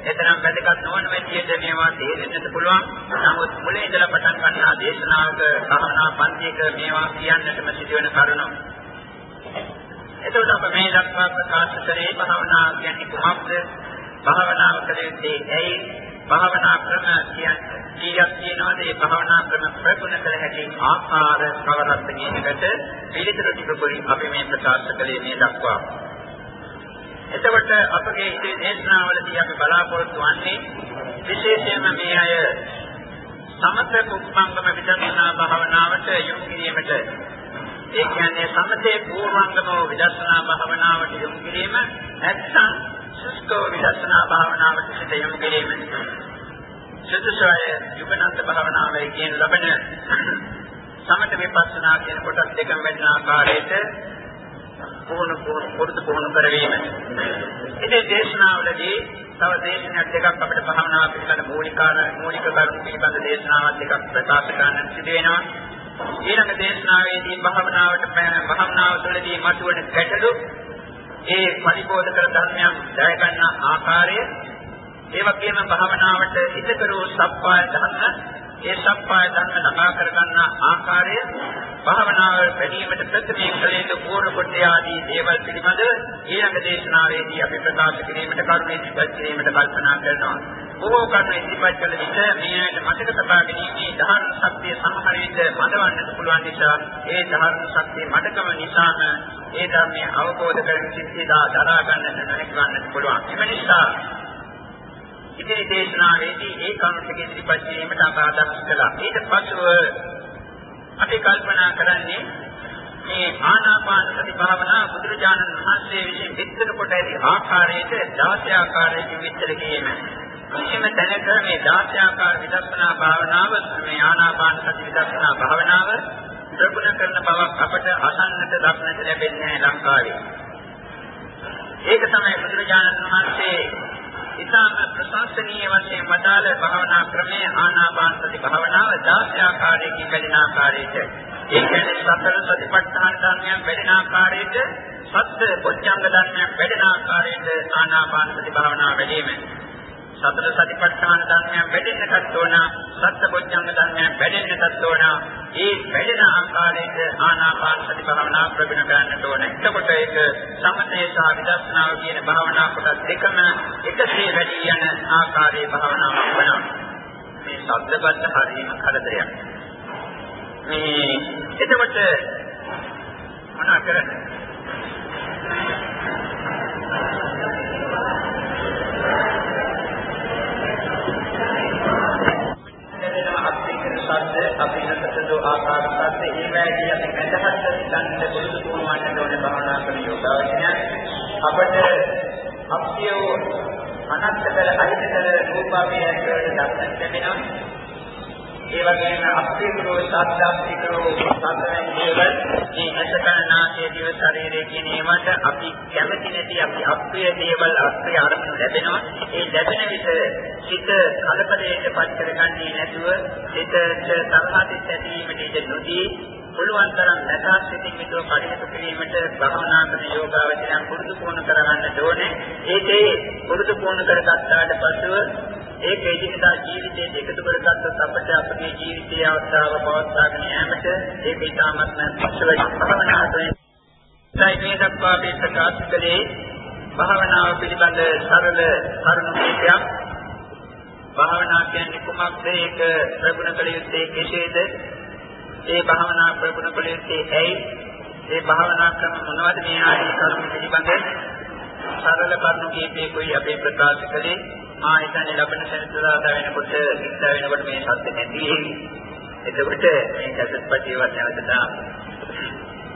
එතරම් වැදගත් නොවන විදිහට මේවා තේරෙන්නත් පුළුවන්. නමුත් මුලින් ඉඳලා පටන් ගන්නා දේශනාවක භාවනා පන්තියක මේවා කියන්නටම සිදුවෙන කරුණු. එතකොට අප මේ දක්වා ප්‍රකාශ කරේ භාවනා කියන්නේ කුමක්ද? භාවනාව කලේ ඇයි? භාවනා ක්‍රම කියන්නේ කීයක් තියෙනවද? මේ භාවනා ක්‍රම ප්‍රගුණ කළ හැකි ආකාර කවරක්ද කියන එකට පිළිතුරු ටිකකුයි අපි මේ ප්‍රකාශ කළේ මේ දක්වා. එතකොට අපගේ ඉතේ දේශනාවලදී අපි බලාපොරොත්තු වන්නේ විශේෂයෙන්ම මේ අය සමත කුප්පංගම විදර්ශනා භාවනාවට යොමු කිරීමට ඒ කියන්නේ සමතේ පූර්වංගම විදර්ශනා භාවනාවට යොමු කිරීම නැත්නම් සුස්කෝ විදර්ශනා භාවනාවට සිත යොමු කිරීම. සුදුසුය යුගනන්ත භාවනාවේ කියන ලබන සමත විපස්සනා කියන කොටස් දෙකම වෙන ආකාරයට පුහුණු පුරුදු පුහුණු කරවීම. ඉතින් දේශනාවලදී තව දේශනයක් දෙකක් අපිට භාවනාව පිළිබඳ මූලිකාර මූලික කරුණු පිළිබඳ දේශනාවක් දෙකක් ප්‍රකාශ කරන්න සිදු වෙනවා. ඊළඟ දේශනාවේදී භාවනාවට භාවනාව තුළදී මතුවන ගැටලු ඒ පරිපෝධ කර ධර්මයන් දැය ගන්න ආකාරය ඒ වගේම භාවනාවට ඉදකරෝ සප්පාය ධර්ම ඒ සප්පාය ධර්ම ළඟා කර ගන්න ආකාරය භාවනාව වැඩිවීමට ප්‍රථමයෙන් කළ යුතු පූර්ව කොට ආදී දේවල් පිළිබඳව ඊළඟ දේශනාවේදී අපි ප්‍රකාශ කිරීමට කරුණේ ඉස්පත් කිරීමට කල්පනා කරනවා බොහෝ කරුණු ඉදිරිපත් කළ විට මේ ඇයට මතක තබා ගැනීමේ ධර්ම ශක්තිය සමහර විට මදවන්නට පුළුවන් නිසා ඒ ධර්ම ශක්තිය මතකම නිසාම ඒ ධර්මයේ අවබෝධ කරගන්න සිද්ධා දරා ගන්නට නැතිවන්නට පුළුවන්. එම නිසා ඉදිරි දේශනාවේදී ඒ කරුණු ටික ඉදිරිපත් කිරීමට අප අදහස් කළා. ඊට පස්ව අපි කල්පනා කරන්නේ මේ ආනාපාන සති භාවනා බුදුරජාණන් වහන්සේ විසින් විස්තර කොට ඇති ආකාරයට 16 ආකාරයකින් විස්තර කිරීම. කිසිම තැනක මේ 16 ආකාර විදර්ශනා භාවනාව මේ ආනාපාන සති විදර්ශනා භාවනාව ප්‍රගුණ කරන බවක් අපට අසන්නට දක්නට ලැබෙන්නේ නැහැ ලංකාවේ. ඒක තමයි බුදුරජාණන් වහන්සේ ඉතාම ප්‍රශංසනීය වශයෙන් වදාළ භාවනා ක්‍රමයේ ආනාපාන සති භාවනාව 16 ආකාරයකින් වැඩෙන ආකාරයට. ඒ කියන්නේ සතර සතිපට්ඨාන ධර්මයන් වැඩෙන ආකාරයට සත්‍ය පොච්චංග ධර්මයන් වැඩෙන ආකාරයට ආනාපාන සති භාවනාව වැඩිමේ. සතර සතිපට්ඨාන ධර්මයන් වැඩෙන්නටත් ඕන සත්පොච්චංග ධර්මයන් වැඩෙන්නටත් ඕන. ඒ වැඩෙන ආකාරයට ආනාපාන සති භාවනා ප්‍රගුණ ගන්නට ඕන. එතකොට ඒක සමතේ සහ විදර්ශනාව කියන භාවනා කොටස් දෙකම එකසේ වැඩි යන ආකාරයේ භාවනාවක් වෙනවා. මේ ශබ්දබද්ධ හරීම කරදරයක්. මේ එතකොට මොනවා කරන්නේ? අපි නැතදෝ ආකාර සද්ද ඒවැයි අපි වැදගත් ගන්න බුදු තුමාට ඕන භාවනා කරන යෝගාවචනය අපට අප්පියෝ අනන්ත කළ අහිත කළ රූපාවේ ඇතුළත දක්නට ලැබෙනවා ඒ වගේම අප්‍රියකරෝ සාධාත්මිකරෝ සාධනෙන් දේවල් මේ අසකනාසේ දිව ශරීරයේ කියන ඒවට අපි කැමති නැති අපි අප්‍රිය දේවල් අප්‍රිය අරමුණු ලැබෙනවා ඒ ලැබෙන විට සිත කලබලයට පත් කරගන්නේ නැතුව සිතට තරහට ඇතිවීමට ඉඩ නොදී පුළුවන් තරම් නැසත් සිතින් මිදව කටයුතු කිරීමට භවනා කරන යෝගාවචරයන් පුරුදු පුහුණු කරගන්න ඕනේ. ඒකේ පුරුදු පුහුණු කරගත්තාට පසුව ඒක එදිනදා ජීවිතයේ එකතු කරගත්තොත් අපිට අපේ ජීවිතයේ අවස්ථාව පවත්වාගෙන යාමට ඒක ඉතාමත්ම පසුවෙන් භවනාවෙන් මේ දක්වා අපි ප්‍රකාශ කළේ භාවනාව පිළිබඳ සරල කරුණු කීපයක්. භාවනා කියන්නේ කුමක්ද? ඒක ප්‍රගුණ කළ යුත්තේ කෙසේද? ඒ භාවනා ප්‍රගුණ කළ යුත්තේ ඇයි? ඒ භාවනා ක්‍රම මොනවද මේ ආදී කරුණු පිළිබඳ? සරල කරුණු කීපයකයි අපි ප්‍රකාශ කළේ. ආ එතන ලබන සෙනසුරාදා වෙනකොට ඉස්සා වෙනකොට මේ සත්‍ය නැති. එතකොට මේ කසත්පතියවත් නැවතදා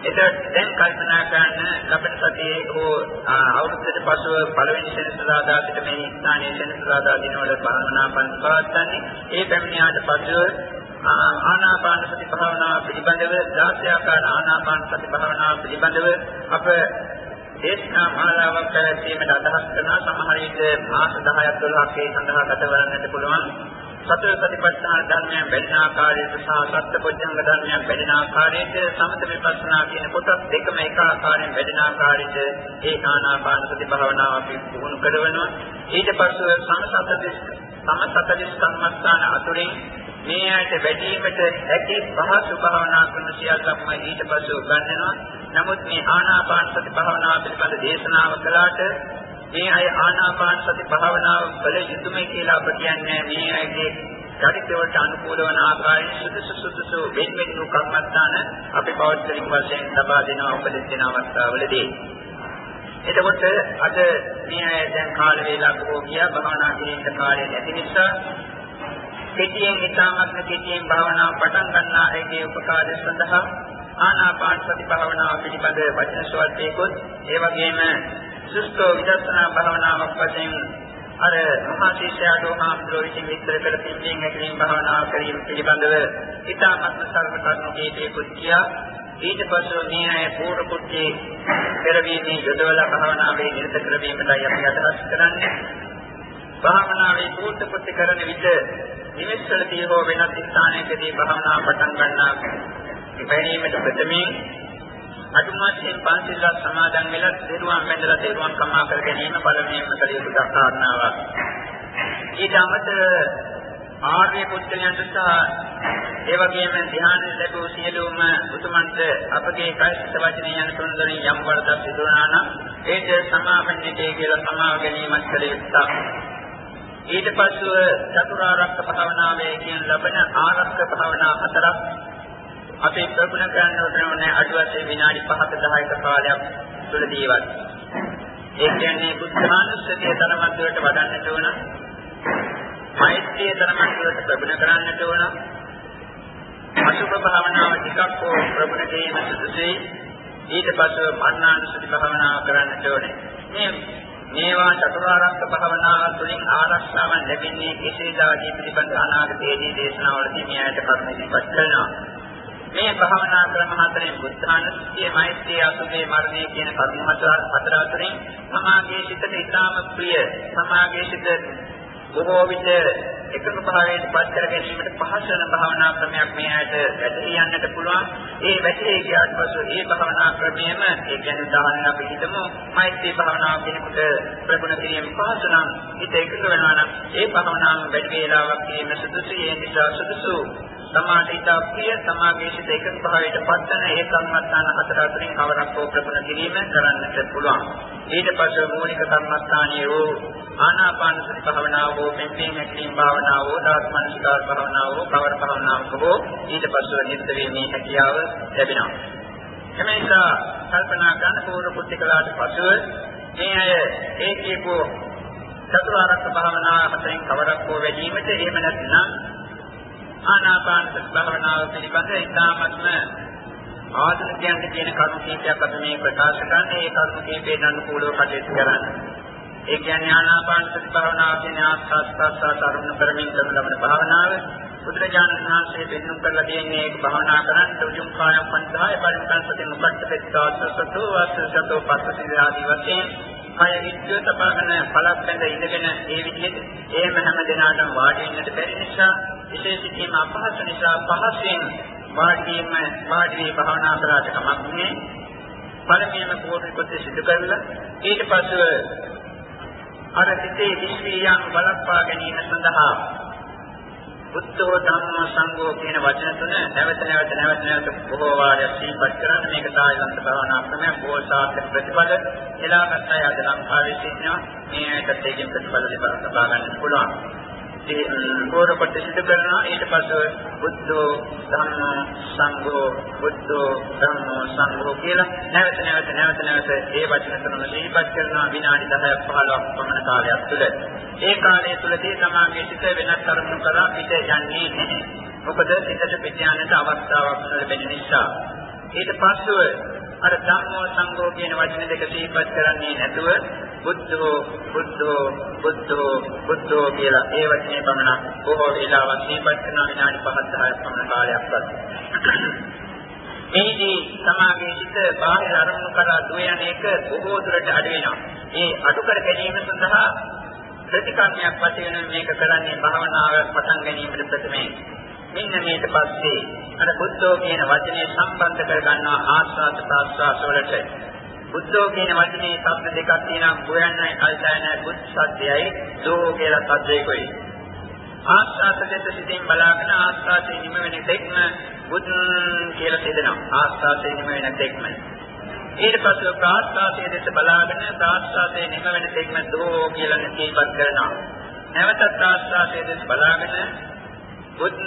එතකොට දැන් කල්පනා කරන්න ලබන සතියේ හෝ අවුරුද්දට පසුව පළවෙනි සෙනසුරාදා සිට මේ ස්ථානයේ සෙනසුරාදා දිනවල භාවනා පන්සාවත්තන්නේ ඒ පැමිණියාට පසුව ආනාපාන සති භාවනාව පිළිබඳව 16 ආකාර ආනාපාන සති භාවනාව පිළිබඳව අප දේශනා මාලාවක් පැවැත්වීමට අදහස් කරන සමහර විට මාස 10ක් 12ක් ඒ සඳහා ගත කරන්නට පුළුවන්. සතර සතිපට්ඨාන ධර්මයන් බැඳෙන ආකාරයට සහ සත්පුජ්ජංග ධර්මයන් බැඳෙන ආකාරයට සමත විපස්සනා කියන කොටස් දෙකම එක ආකාරයෙන් බැඳෙන ආකාරයට ඒ ආනාපාන සති භාවනාව අපි පුහුණු කරනවා. ඊට පස්ව සමසතදිස් සමසතදිස් සම්මස්ථාන අතුරින් මේ ඇයට වැඩිවීමට ඇති පහසු භාවනා ක්‍රම සියල්ලක්ම ඊට පස්ව උගන්වනවා. නමුත් මේ ආනාපාන සති භාවනාව පිළිබඳ දේශනාව කළාට මේ අය ආනාපාන සති භාවනාව කළ යුතුමයි කියලා අප කියන්නේ. මේ අයගේ චරිතවලට අනුකූල වන ආකාරයෙන් සුදුසු සුදුසු වෙන වෙන කර්මස්ථාන අපි පෞද්ගලික වශයෙන් ලබා දෙන උපදෙස් දෙන අවස්ථාවලදී. එතකොට අද මේ අය දැන් කාල වේලාවක හෝ ගියා භාවනා කිරීමට කාලය නැති නිසා කෙටියෙන් ඉතාමත්ම කෙටියෙන් භාවනාව පටන් ගන්නා ඒකේ උපකාරය සඳහා ආනාපාන සති භාවනාව පිළිබඳ වචන ස්වල්පයකොත් ඒ වගේම සුස්තෝ විදර්ශනා භාවනාවක් වශයෙන් අර මහා ශිෂ්‍යයාගේ මහාමුදුරුවෝ විසින් විස්තර කළ පිළිපින් ඇතුලින් භාවනා කිරීම පිළිබඳව ඉතාමත්ම සරල කරුණු කීපයකුත් කියා ඊට පස්ව මේ අය පූර්ව කුට්ටි පෙරවීමේ යොදවලා භාවනාවේ නිරත කරවීමටයි අපි අදහස් කරන්නේ. භාවනාවේ පූර්ව කුට්ටි කරන විට නිවෙස්වලදී හෝ වෙනත් ස්ථානයකදී භාවනා පටන් ගන්නා ඉපැනීමට ප්‍රථමයෙන් අතුමාත්යෙන් පන්සිල්ලා සමාදන් වෙලා දේරුවන් වැඳලා දේරුවන් කමා කර ගැනීම පළමුවෙන්ම කළ යුතු කාරණාවක්. ඊට අමතර ආර්ය පුත්‍රයන්ට සහ ඒ වගේම ධ්‍යාන ලැබූ සියලුම උතුමන්ට අපගේ කයිස්ත වචන යන තුන්දරින් යම් වරදක් සිදු වුණා නම් ඒක සමාපන්නයේ කියලා සමාව ගැනීමත් කළ යුතුයි. ඊට පස්ව චතුරාර්යක භාවනාවේ කියන ලබන ආරක්ෂක භාවනා හතරක් අපේ ප්‍රගුණ කරන්න ඕනේ අඩු වශයෙන් විනාඩි 5ක 10ක කාලයක් තුළදීවත්. ඒ කියන්නේ බුද්ධානුස්සතිය තරමක් දුරට වඩන්නට ඕන. මෛත්‍රිය තරමක් දුරට ප්‍රගුණ කරන්නට ඕන. අසුභ භාවනාව ටිකක් හෝ ප්‍රගුණ කිරීම සුදුසුයි. ඊට පස්ව මරණානුස්සති භාවනාව කරන්නට ඕනේ. මේ මේවා චතුරාර්ය භාවනාව තුළින් ආරක්ෂාවන් ලැබෙන්නේ කෙසේද ආදී පිළිබඳ අනාගතයේදී දේශනාවලදී මේ ආයත කරුණු ඉදිරිපත් කරනවා. මේ භාවනා ක්‍රම හතරෙන් බුද්ධානුස්සතිය, මෛත්‍රිය, අසුභේ, මරණය කියන කරුණු හතර අතරින් සමාගයේ සිටට ඉතාම ප්‍රිය සමාගයේ සිට බොහෝ විට එකක භාවයට පත් කර ගැනීමට පහසු වෙන භාවනා ක්‍රමයක් මේ ඇයට වැටහි යන්නට පුළුවන්. ඒ වැටහි ගියාට පසු ඒ භාවනා ක්‍රමයේම ඒ කියන්නේ උදාහරණ අපි හිතමු මෛත්‍රී භාවනාව කෙනෙකුට ප්‍රගුණ කිරීම පහසු නම් හිත එකඟ වෙනවා නම් ඒ භාවනාව වැඩි වේලාවක් කිරීම සුදුසු ඒ නිසා සුදුසු සමාධි ඉතාපිය සමාගයේ සිට එකඟ භාවයට පත්වන ඒ කර්මස්ථාන හතර අතරින් කවරක් හෝ ප්‍රගුණ කිරීම කරන්නට පුළුවන්. ඊට පස්සේ මූලික කර්මස්ථානයේ වූ ආනාපාන සති භාවනාව හෝ පෙන්පීම හැකීම් භාවනාව හෝ දාස් මනසිකාර භාවනාව හෝ කවර භාවනාවක් හෝ ඊට පස්සේ නිරත වීමේ හැකියාව ලැබෙනවා. එමෙන්සා කල්පනා කරන පූර්ව කුත්තිකලාට පසුව මේ අය ඒ කියපු චතුරාර්ය භාවනාව මතින් කවරක් හෝ වැඩිවීමට එහෙම නැත්නම් ආනාපාන සති භාවනාව පිළිබඳ ඉතාමත්ම ආධුනිකයන්ට කියන කරුණු කීපයක් අද මේ ප්‍රකාශ කරන්නේ ඒ කරුණු කීපේට අනුකූලව කටයුතු කරන්න. ඒ කියන්නේ ආනාපාන සති භාවනාව කියන්නේ ආස්වාස් ප්‍රස්වාස් අරුණ කරමින් කරන ලබන භාවනාව. බුදුරජාණන් වහන්සේ දෙන්නු කරලා තියෙන්නේ ඒක භාවනා කරන්න උජුම් කායම් පන්දාය පරිත්‍යාස සති මුක්ත පෙත්තාස සතෝ වාස සතෝ පස්සති ආදී වශයෙන් කය විද්‍ය තබාගෙන පළක් බඳ ඉඳගෙන ඒ විදිහට එහෙම හැම දිනාටම වාඩි වෙන්නට බැරි නිසා විශේෂයෙන්ම අපහසු නිසා පහසෙන් වාඩි වීම වාඩි වී භාවනා කරාට කමක් නෑ පළමුවෙන්ම කෝටි කොට සිදු කරලා ඊට පස්ව අර සිතේ විශ්වීයන් බලපා ගැනීම සඳහා බුද්ධෝ ධම්ම සංඝෝ කියන වචන තුන නැවත නැවත නැවත නැවත බොහෝ වාරයක් සිහිපත් කරන්න මේක සායලන්ත භාවනා ක්‍රමය බොහෝ සාර්ථක ප්‍රතිඵල එලාකට අය අද ලංකාවේ සිටිනවා. මේ ඇයිටත් ඒකෙන් ප්‍රතිඵල ලබා ගන්න පුළුවන්. ගෝර කොට සිදු කරනවා. ඊට පස්සේ බුද්ධෝ ධම්මෝ සංඝෝ බුද්ධෝ ධම්මෝ සංඝෝ කියලා නැවත නැවත නැවත නැවත ඒ වචන තුනම සිහිපත් කරනවා. විනාඩි 10ක් 15ක් පමණ කාලයක් තුළ. ඒ කාලය තුළදී සමාගයේ සිට වෙනස් අරමුණු කරා පිට යන්නේ නැහැ. මොකද සිතට පිට යන්නට අවස්ථාවක් ලැබෙන නිසා. ඊට පස්ව අර ධම්මෝ සංඝෝ කියන වචන දෙක සිහිපත් කරන්නේ නැතුව බුද්ධෝ බුද්ධෝ බුද්ධෝ බුද්ධෝ කියලා ඒ වචනේ පමණ බොහෝ වේලාවක් සිහිපත් කරන විනාඩි 5-10ක් පමණ කාලයක් පස්සේ මේදී සමාගයේ සිට බාහිර අරමුණු කරා දුවන එක බොහෝ දුරට අඩු වෙනවා. ඒ අඩු කර ගැනීම සඳහා ප්‍රතිකර්මයක් වශයෙන් මේක කරන්නේ භාවනාව පටන් ගැනීමට ප්‍රථමයෙන්. මෙන්න මේක පස්සේ අර බුද්ධෝ කියන වචනේ සම්බන්ධ කරගන්නවා ආස්වාද ප්‍රාස්වාස වලට. බුද්ධෝ කියන වචනේ શબ્ද දෙකක් තියෙනවා ගෝයන්නයි අල්දායනයි බුද්ධ සත්‍යයයි දෝ කියලා සත්‍යයකයි. ආස්වාද දෙත සිටින් බලාගෙන ආස්වාදේ නිම වෙන තෙක්ම බුද්ධ කියලා තෙදෙනවා. ආස්වාදේ නිම වෙන තෙක්ම. ඊට පස්සේ ප්‍රාස්වාදයේ දෙස බලාගෙන ප්‍රාස්වාදයේ නිම වෙන තෙක්ම දෝ කියලා නිකීපත් කරනවා. නැවතත් ප්‍රාස්වාදයේ දෙස බලාගෙන බුද්ධ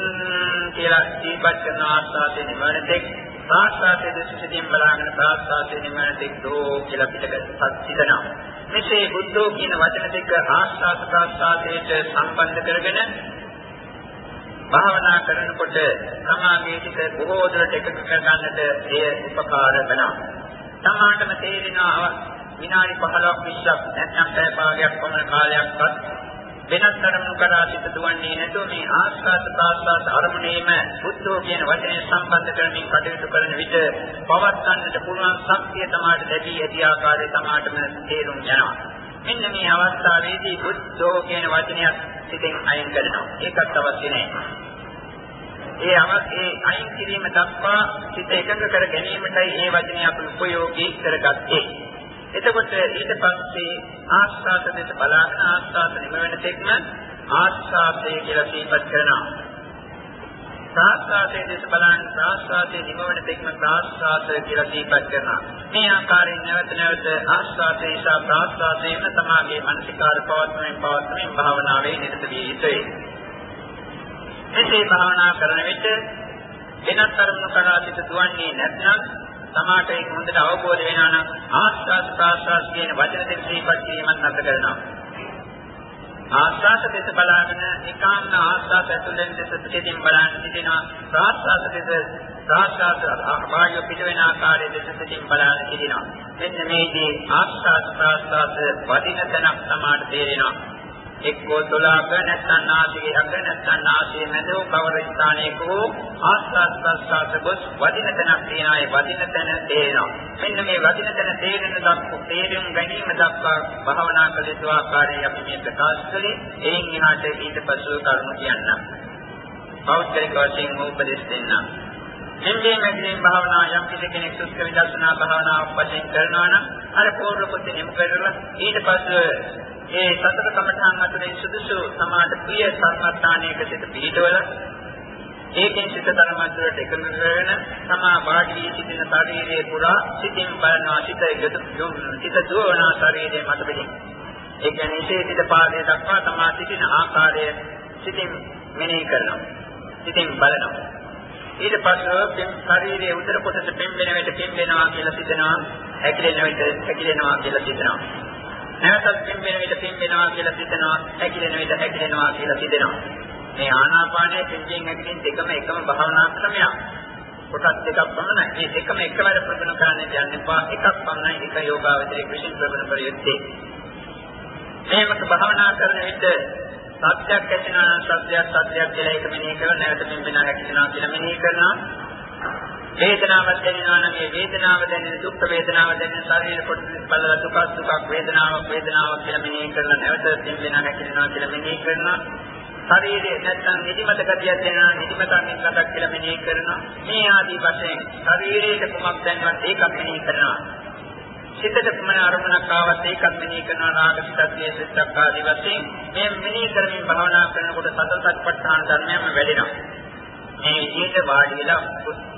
කියලා දීපත් කරන ආස්වාදයේ නිවන තෙක් ආස්වාදයේ දෘෂ්ටියෙන් බලාගෙන ආස්වාදයේ නිවන තෙක් දෝ කියලා පිටකපත් සිතනවා. මෙසේ බුද්ධෝ කියන වචන දෙක ආස්වාද ප්‍රාස්වාදයට සම්බන්ධ කරගෙන භාවනා කරනකොට සමාගයේ සිට බොහෝ දුරට එකතු කර ගන්නට එය උපකාර වෙනවා. සමාන්ටම තේරෙනවා විනාඩි 15ක් 20ක් නැත්නම් පැය භාගයක් පමණ කාලයක්වත් වෙනස් අරමුණු කරා සිට දුවන්නේ නැතුව මේ ආස්වාද ප්‍රාස්වාද අරමුණේම බුද්ධෝ කියන වචනේ සම්බන්ධ කරමින් කටයුතු කරන විට පවත්න්නට පුළුවන් ශක්තිය තමයි ලැබී ඇති ආකාරය තමාටම තේරුම් යනවා. මෙන්න මේ අවස්ථාවේදී බුද්ධෝ කියන වචනයත් සිතෙන් අයින් කරනවා. ඒකත් අවශ්‍ය නැහැ. ඒ අවස්ථේ අයින් කිරීම දක්වා සිත එකඟ කර ගැනීමටයි මේ වචනේ අපි උපයෝගී කරගත්තේ. එතකොට ඊට පස්සේ ආස්වාද දෙස බලාගෙන ආස්වාද නිමවෙන තෙක්ම ආස්වාදය කියලා සිහිපත් කරනවා. ප්‍රාස්වාදයේ දෙස බලන ප්‍රාස්වාදයේ නිමවන තෙක්ම ප්‍රාස්වාදය කියලා සිහිපත් කරනවා. මේ ආකාරයෙන් නැවත නැවත ආස්වාදයේ සහ ප්‍රාස්වාදයේම තමගේ මානසිකාර පවත්වමින් පවත්වමින් භාවනාවේ නිරත විය යුතුයි. මෙසේ භාවනා කරන විට වෙනත් අරමුණු කරා සිට දුවන්නේ නැත්නම් සමාට ඒක හොඳට අවබෝධ වෙනවා නම් ආස්වාද ප්‍රාස්වාද කියන වචන දෙක සිහිපත් කිරීමත් අත කරනවා. ආස්වාද දෙස බලාගෙන නිකාම්න ආස්වාද ඇතුළෙන් දෙස පිටින් බලන් සිටිනවා. ප්‍රාස්වාද දෙස ප්‍රාස්වාද අභාග්‍ය පිට වෙන ආකාරයේ දෙස පිටින් බලන් සිටිනවා. මෙන්න මේකේ ආස්වාද ප්‍රාස්වාද වදින තැනක් සමාට තේරෙනවා. එක්කෝ තොලාක නැත්නම් නාසිකේ අග නැත්නම් නාසයේ මැද කවර ස්ථානයක හෝ ආස්වාද ප්‍රස්වාස ගොස් වදින තැනක් තියෙනවා ඒ වදින තැන තේරෙනවා. මෙන්න මේ වදින තැන තේරෙන දක්වා තේරුම් ගැනීම දක්වා භාවනා කළ යුතු ආකාරය අපි මේ ප්‍රකාශ කළේ. එයින් එහාට ඊට පසු කරුණු කියන්න පෞද්ගලික වශයෙන් උපදෙස් දෙන්න එන්නේ මැදින් භාවනා යම් කිසි කෙනෙක් සුස්ක විදර්ශනා භාවනාවක් වශයෙන් කරනවා නම් අර පූර්ව කොට නිම කරලා ඊට පස්සේ ඒ සතර කමඨාන් අතරින් සුදුසු සමාඩ ප්‍රිය සම්මස්ථානයක සිට පිළිදවල ඒකෙන් සිත ධර්මද්දරට එකඟ කරගෙන තමා වාඩි වී සිටින ශරීරයේ පුරා සිතින් බලනවා සිත සිත දුවන ශරීරයේ මත පිටින්. ඒ කියන්නේ ඉතේ සිට පාදයේ දක්වා තමා සිටින ආකාරය සිතින් මෙනෙහි කරනවා. සිතින් බලනවා. ඊට පස්සේ ශරීරයේ උදර කොටස පෙම්බෙන විට පෙම්බෙනවා කියලා සිතනවා. හැකිලෙන විට හැකිලෙනවා කියලා සිතනවා. නැවතත් පෙම්බෙන විට පෙම්බෙනවා කියලා සිතනවා. හැකිලෙන විට හැකිලෙනවා කියලා සිතනවා. මේ ආනාපානයේ පින්ජින් හැකිලින් දෙකම එකම භාවනා ක්‍රමයක්. කොටස් දෙකක් පමණයි. මේ දෙකම එකවර ප්‍රගුණ කරන්න යන්න එපා. එකක් පමණයි එක යෝගාවචරයේ විශේෂ ප්‍රගුණ කර යුත්තේ. මේක භාවනා කරන විට සත්‍යයක් ඇතිවෙනා නම් සත්‍යයක් සත්‍යයක් කියලා එක මෙනෙහි කරලා නැවත මෙන්න හැකිනවා කියලා මෙනෙහි කරනවා. වේදනාවක් දැනෙනවා නම් ඒ වේදනාව දැනෙන දුක් වේදනාව දැනෙන ශරීර කොටස බලලා දුක දුක් වේදනාවක් වේදනාවක් කියලා මෙනෙහි කරලා නැවත මෙන්න හැකිනවා කියලා මෙනෙහි කරනවා. ශරීරයේ නැත්නම් නිදිමත ගතියක් දැනෙනවා නිදිමතක් නිකටක් කියලා මෙනෙහි කරනවා. මේ ආදී වශයෙන් ශරීරයේ කුමක් දැනවත් ඒකක් මෙනෙහි කරනවා. සිතට කුමන අරමුණක් ආවත් ඒකත් මෙනෙහි කරනවා රාග සිතක් සිතක් ආදී වශයෙන් මේ මෙනෙහි කරමින් භාවනා කරනකොට සතර සත්පට්ඨාන ධර්මයන්ම වැඩෙනවා. මේ විදිහට වාඩි වෙලා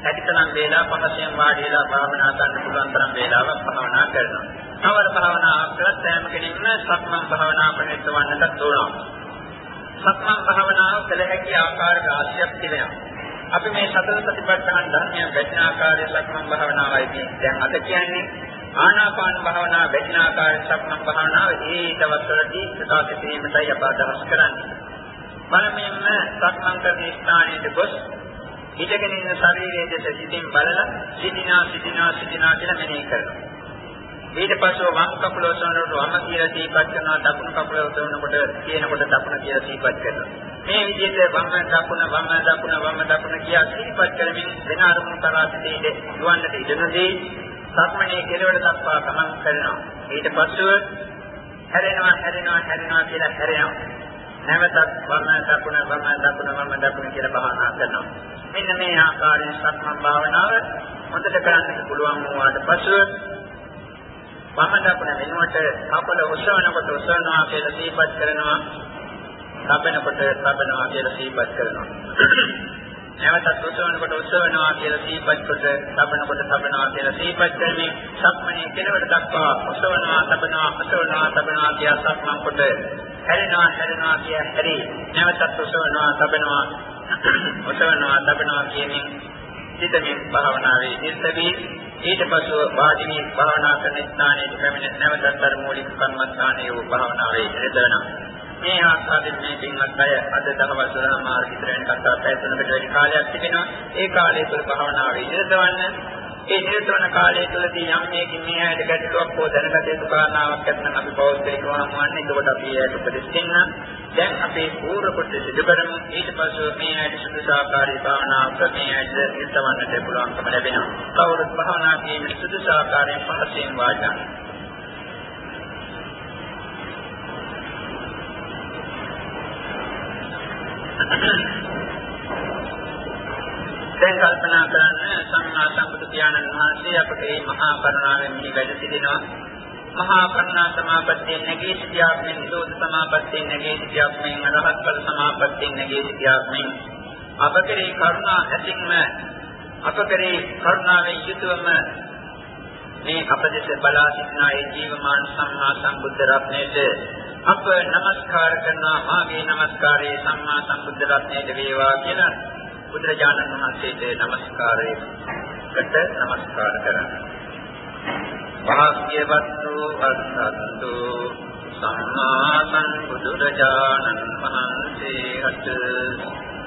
හැකිතනම් වේලා පහසෙන් වාඩි වෙලා භාවනා කරන්න පුළුවන් තරම් වේලාවක් භාවනා කරනවා. තවර භාවනා කරත් සෑම කෙනෙක්ම සක්මන් භාවනා ප්‍රණිත වන්නට ඕන. සක්මන් භාවනාව කළ හැකි ආකාර රාශියක් තිබෙනවා. අපි මේ සතර සතිපට්ඨාන ධර්මයන් වැටෙන ආකාරයේ සක්මන් භාවනාවයි දැන් අද කියන්නේ ආනාපාන භාවනාව වැටෙන ආකාරයේ සක්මන් භාවනාව ඒ දවස්වලදී ප්‍රකාශ කිරීමටයි අප අදහස් කරන්නේ. බලමින්ම සක්මන් කරන ස්ථානයේ ගොස් ඉඳගෙන ඉන්න ශරීරයේ දෙස සිටින් බලලා සිටිනා සිටිනා සිටිනා කියලා මෙනෙහි කරනවා. ඊට පස්ව වම් කකුල ඔසවනකොට වම කියලා සීපත් කරනවා දකුණු කකුල ඔසවනකොට කියනකොට දකුණ කියලා සීපත් කරනවා මේ විදිහට වම් දකුණ වම් දකුණ වම් දකුණ කියා සීපත් කරමින් වෙන අරමුණු කරා සිටීද දුවන්නට ඉඩනදී සක්මනේ කෙලවර දක්වා ගමන් කරනවා ඊට පස්ව හැරෙනවා හැරෙනවා හැරෙනවා කියලා හැරෙනවා නැවතත් වම් දකුණ වම් දකුණ වම් දකුණ කියලා භාවනා කරනවා මෙන්න මේ ආකාරයෙන් සක්මන් භාවනාව හොඳට කරන්න පුළුවන් වුණාට පස්ව වම දකුණ වෙනුවට කකුල ඔසවනකොට ඔසවනවා කියලා සිහිපත් කරනවා. තබනකොට තබනවා කියලා සිහිපත් කරනවා. නැවතත් ඔසවනකොට ඔසවනවා කියලා සිහිපත් කොට තබනකොට තබනවා කියලා සිහිපත් කරමින් සක්මණේ කෙලවර දක්වා ඔසවනවා තබනවා ඔසවනවා තබනවා කියලා සක්මන් කොට හැරෙනවා හැරෙනවා කිය හැරි නැවතත් ඔසවනවා තබනවා ඔසවනවා තබනවා කියමින් සිතමින් භාවනාවේ නිරතවී ඊට පසුව වාඩි වී භාවනා කරන ස්ථානයේ පැමිණ නැවතත් අර මූලික කර්මස්ථානයේ වූ භාවනාවේ නිරතවනවා. මේ ආස්වාදයෙන් මේ පින්වත් අය අද දහවල් සමාර විතරෙන් කතා පැතුනකට වැඩි කාලයක් තිබෙනවා. ඒ කාලය තුළ භාවනාවේ නිරතවන්න ඒ නිරතවන කාලය තුළදී යම් මේකින් මේ ඇයිද ගැටලුවක් හෝ දැනගත යුතු කාරණාවක් නැත්නම් අපි පෞද්ගලිකව හමුවන්නේ එතකොට අපි ඒකට උපදෙස් දෙන්න. දැන් අපේ පූර්ව කොට සිදු කරමු. ඊට පස්ව මේ ඇයිද සුදුසාකාරී භාවනාවක මේ ඇයිද නිරතවන්නට පුළුවන්කම ලැබෙනවා. කවුරුත් භාවනා කිරීමේ සුදුසාකාරයෙන් පහසෙන් වාචා Thank you. දැන් කල්පනා කරන්න සම්මා සම්බුදු පියාණන් වහන්සේ අපට මේ මහා කරුණාවෙන් මේ වැඩ සිටිනවා. මහා කරුණා සමාපත්තියෙන් නැගී සිටියාක් මෙන් නිරෝධ සමාපත්තියෙන් නැගී සිටියාක් මෙන් අරහත් ඵල සමාපත්තියෙන් නැගී සිටියාක් මෙන් අපකරේ කරුණා ඇතින්ම අපකරේ කරුණාවෙන් යුතුවම මේ අපදෙස බලා සිටින ඒ ජීවමාන සම්මා සම්බුද්ධ රත්නයේට අප নমස්කාර කරනවා හා මේ নমස්කාරයේ සම්මා සම්බුද්ධ රත්නයට වේවා කියලා බුදුරජාණන් වහන්සේට নমස්කාරයකට নমස්කාර කරනවා. වාග්යවත්තු අස්සත්තු සම්මා සම්බුදුරජාණන් වහන්සේට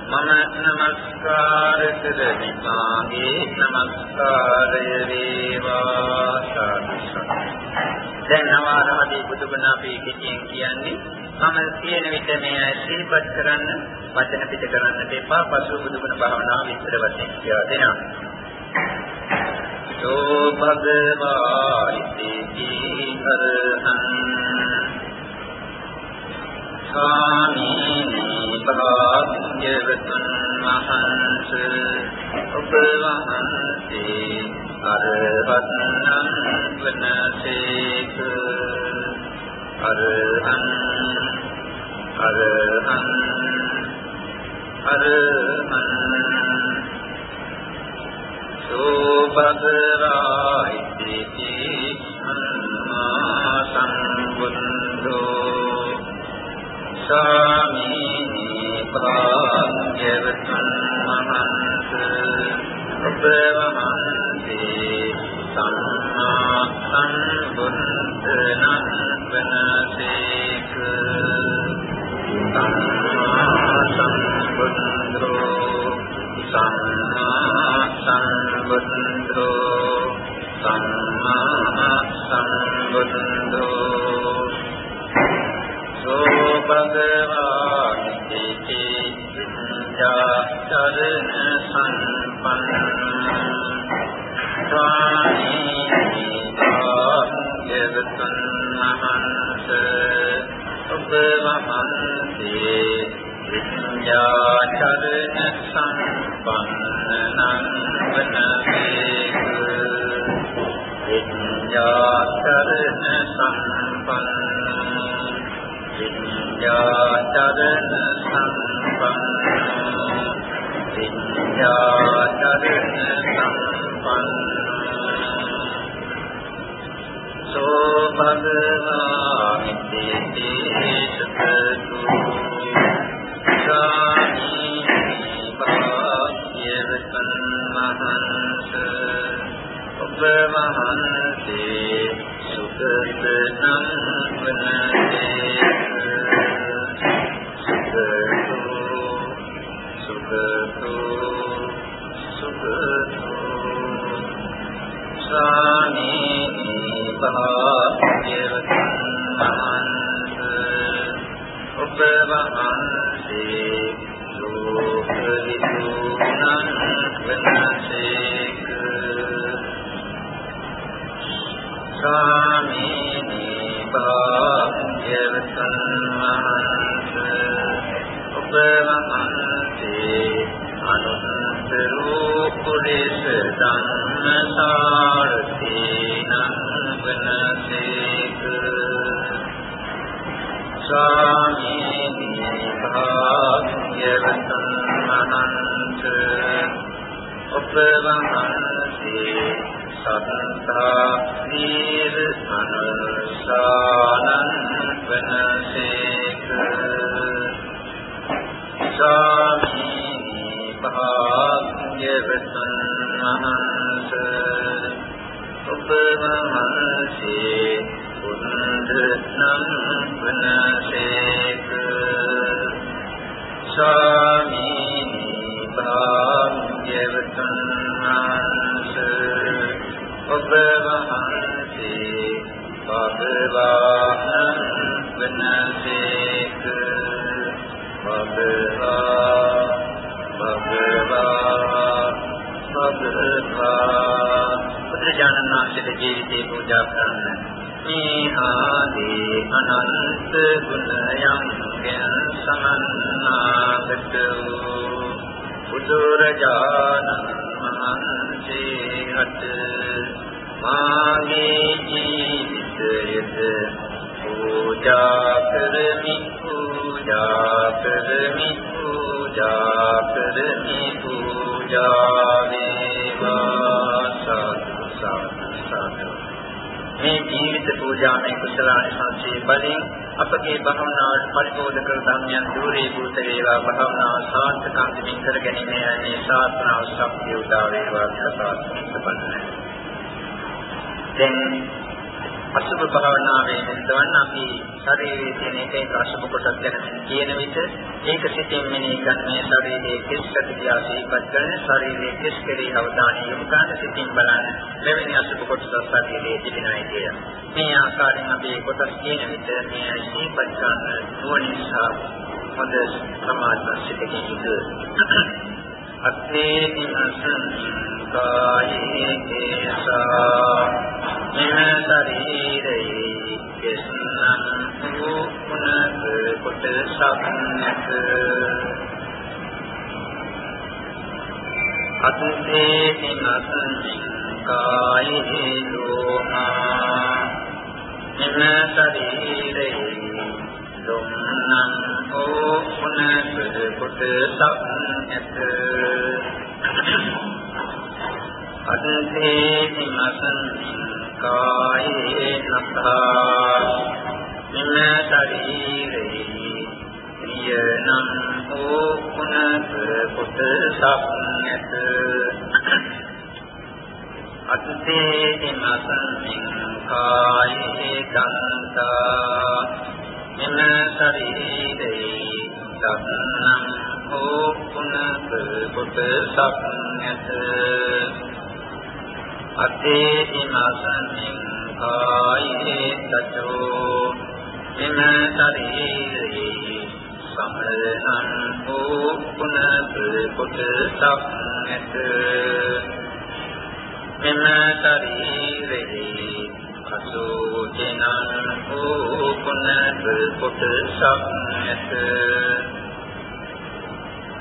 මම নমස්කාර කරමි මාගේ নমස්කාරය වේවා සාදු සාදු දැන් නවාරමදී බුදුගුණ අපි කියෙන් කියන්නේ මම කියන විට මේ සිහිපත් කරන්න වචන පිට කරන්නට එපා පසු බුදුගුණ භාවනාව විස්තර වශයෙන් කියලා දෙනවා. සෝ භගවා ඉති හරහං ස්වාමීනි භාග්‍යවතුන් මහන්ස උපවහන්සේ අරහත්නම් වනසේක අරහන් අරහන් අරහන් සෝබදරායි තී සම්මා සම්බුද්ධෝ සාමීනි භාග්‍යවතුන් මහන්ස ඔබ වහන්සේ සම්මා සම්බුද්ධ නම් ධම්මසාරතේන වනසේක ස්වාමීනි භාග්‍යවතුන් මහන්ස ඔබ වහන්සේ සත්තා දීර අනුසානං වනසේක ස්වාමීනි භාග්‍යවතුන් මහන්ස ඔබ වහන්සේ කුන්ද නම් වනසේක ස්වාමීනි භාග්‍යවතුන් වහන්ස ඔබ වහන්සේ භගවාන් වනසේක භගවා භගවා බුදුජානන වහන්සේගේ ජීවිතේ පූජා කරන්න මේ ආදී අනන්ත ගුණයන් ගැන සමන්නාගත වූ බුදුරජාණන් වහන්සේට මාගේ ජීවිතයද පූජා කරමි පූජා කරමි පූජා කරමි පූජා වේවා සතු සතු සතු මේ ජීවිත පූජාමය කුසලානි සංසේ බලෙන් අපගේ භවනාවට පරිපෝධ කර ධර්මයන් දුරේ භූත වේවා භවනාව සාර්ථකාන්තමින් කර ගැනීම යන්නේ ශාස්ත්‍රාව ශක්තිය උදා වේවා කියලා සාස්ත්‍රපන්නයි. දැන් අසුභ භාවනාවේ නිරතවන්න අපි ශරීරයේ තියෙන එක එක අසුභ කොටස් ගැන කියන විට ඒක සිතින් මෙනෙහි කරන මේ ශරීරයේ කිස් ප්‍රතික්‍රියා සිහිපත් කරන ශරීරයේ කිස් කෙරෙහි අවධානය යොමු කරන සිතින් බලන මෙවැනි අසුභ කොටස් ශරීරයේ තිබෙනයි කිය. මේ ආකාරයෙන් අපි කොටස් කියන විට මේ සිහිපත් කරන නුවණින් සහ හොඳ සමාධි සිතකින් යුතුය. අත්නේ දිනසං කායේ කේසා මෙම ශරීරයේ කෙස්නම් වූ උනක කොටසක් නැත අත්නේ දිනසං කායේ ලෝහා මෙම ශරීරයේ ලොම්නම් වූ උනක කොටසක් නැත අදතේ මසන් කායේ නතා මෙම ශරීරේ නියනම් හෝ කුණක කොටසක් නැත අදතේ මසන් කායේ දන්තා මෙම ශරීරේ දන්නම් හෝ කුණක කොටසක් නැත අතේ ඉමසමින් කායේ තතෝ එන ශරීරේ සමරණං වූ පුනත කොටසක් නැත. එන ශරීරේ අසෝචනං වූ පුනත කොටසක් නැත.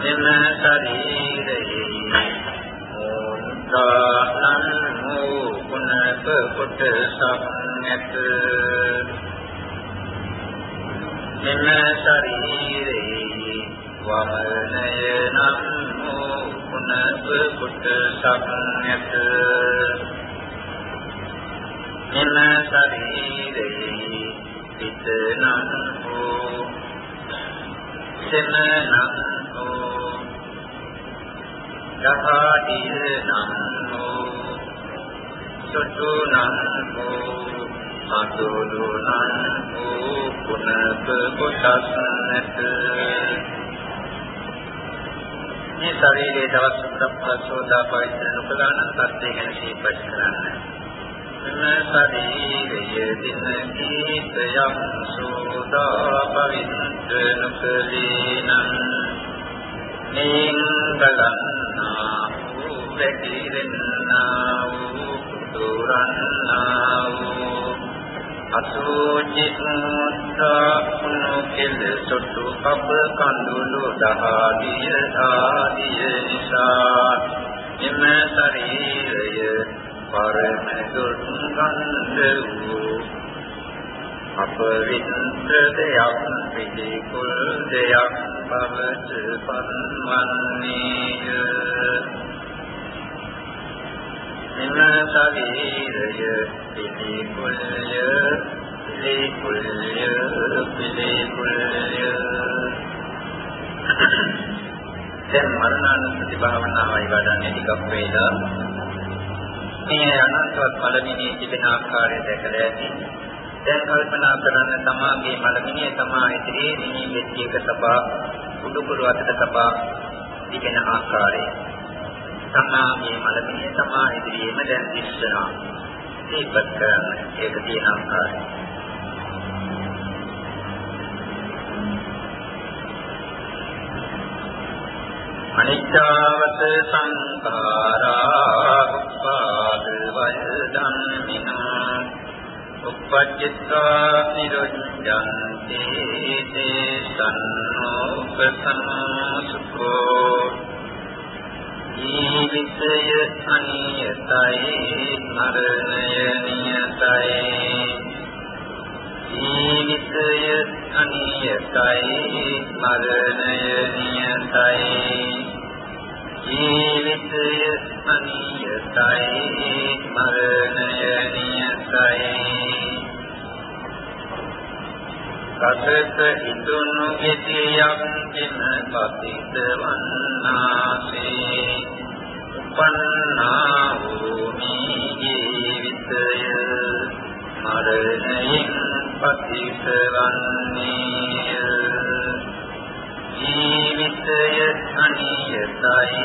එන ශරීරේ කුණක කොටසක් නැත මෙම ශරීරේ වමනය නම් වූ කුණක කොටසක් නැත මෙම ශරීරේ පිට නම් වූ සෙමනම් යථාදීන නමෝ සුතු නමෝ අතුරු නමෝ පුනත කොටස් නැත මේ ශරීරයේ දවස් සුත්තක් සෝදා පවිත්‍ර නොකලාන සත්‍ය ගැන සිහිපත් කරන්න. මෙම ශරීරය දින කීපයක් සෝදා පවිත්‍ර නොකලේනම් නිංගලන්නා වූ වැකිරෙන්නා වූ දුරන්නා වූ අසෝචිත්තා කුණුකෙල සොට්ටු කබ කඳුළු දහදිය ආදිය නිසා එම ශරීරය පරම දුර්ගන්ධ වූ අපවිත්‍ර දෙයක් පිළිකුල් දෙයක් බවට පන්වන්නේය මෙම ශරීරය පිළිකුල්ය පිළිකුල්ය පිළිකුල්ය දැන් මරණානුස්සති භාවනාවයි වඩන්නේ ටිකක් වේලා මේ අනන්තවත් පළමිනේ තිබෙන ආකාරය දැකලා ඇති දැන් කල්පනා කරන්න තමාගේ මලමිනිය තමා ඉදිරියේ මිනි වෙච්ච එක තබා උඩුකුරු අතට තබා දිගෙන ආකාරය. තමාගේ මලමිනිය තමා ඉදිරියේම දැන් දිස්සනවා. ඒකත් කරන්න ඒක තියෙන ආකාරය. අනිච්චවත සංඛාරා උපාද වයදන් මිනා උපජ්ජත්වා නිරොජ්ජන්ති තේසන්නෝපසමසුකෝ ජීවිතය අනියතයි මරණය නියතයි. ජීවිතය අනියතයි මරණය නියතයි. ජීවිතය අනියතයි මරණය නියතයි. රසක ඉදුණු ගෙතියක් දින පතිත වන්නාසේ. උපන්නා වූ මේ ජීවිතය මරණයෙන් පතිත වන්නේය. ජීවිතය අනියතයි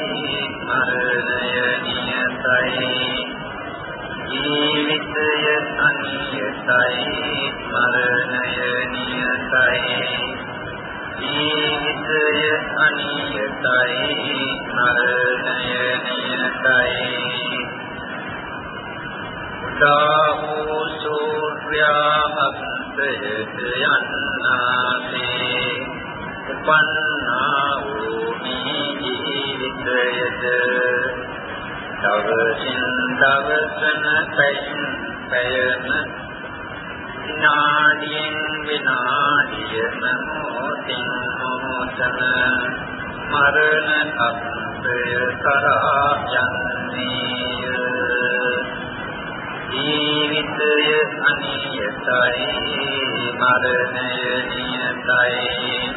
මරණය නියතයි. ජීවිතය අනියතයි මරණය නියතයි. ජීවිතය අනියතයි මරණය නියතයි. උදාහෝ සූර්යාමත්තයට යන්නාසේ උපන්නා වූ ජීවිතයද දවසින් දවසන පැයින් පැයම විනාඩියෙන් විනාඩියම මොහොතින් මොහොතම මරණ අත්ය කරා යන්නේය ජීවිතය අනියතයි මරණය නියතයි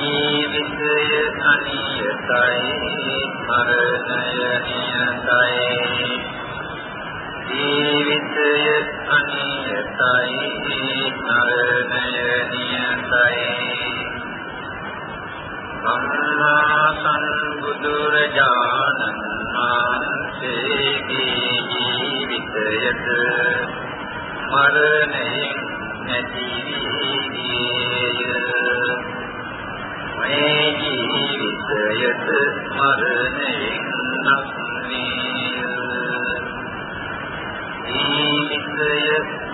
ජීවිතය අනියතයි මරණය නියතයි ජීවිතය අනියතයි මරණය නියතයි සම්මා සම්බුදුරජාණන් වහන්සේගේ ජීවිතයද මරණයෙන් නැති ජීවිතයද මරණයෙන් නැති ජීවිතය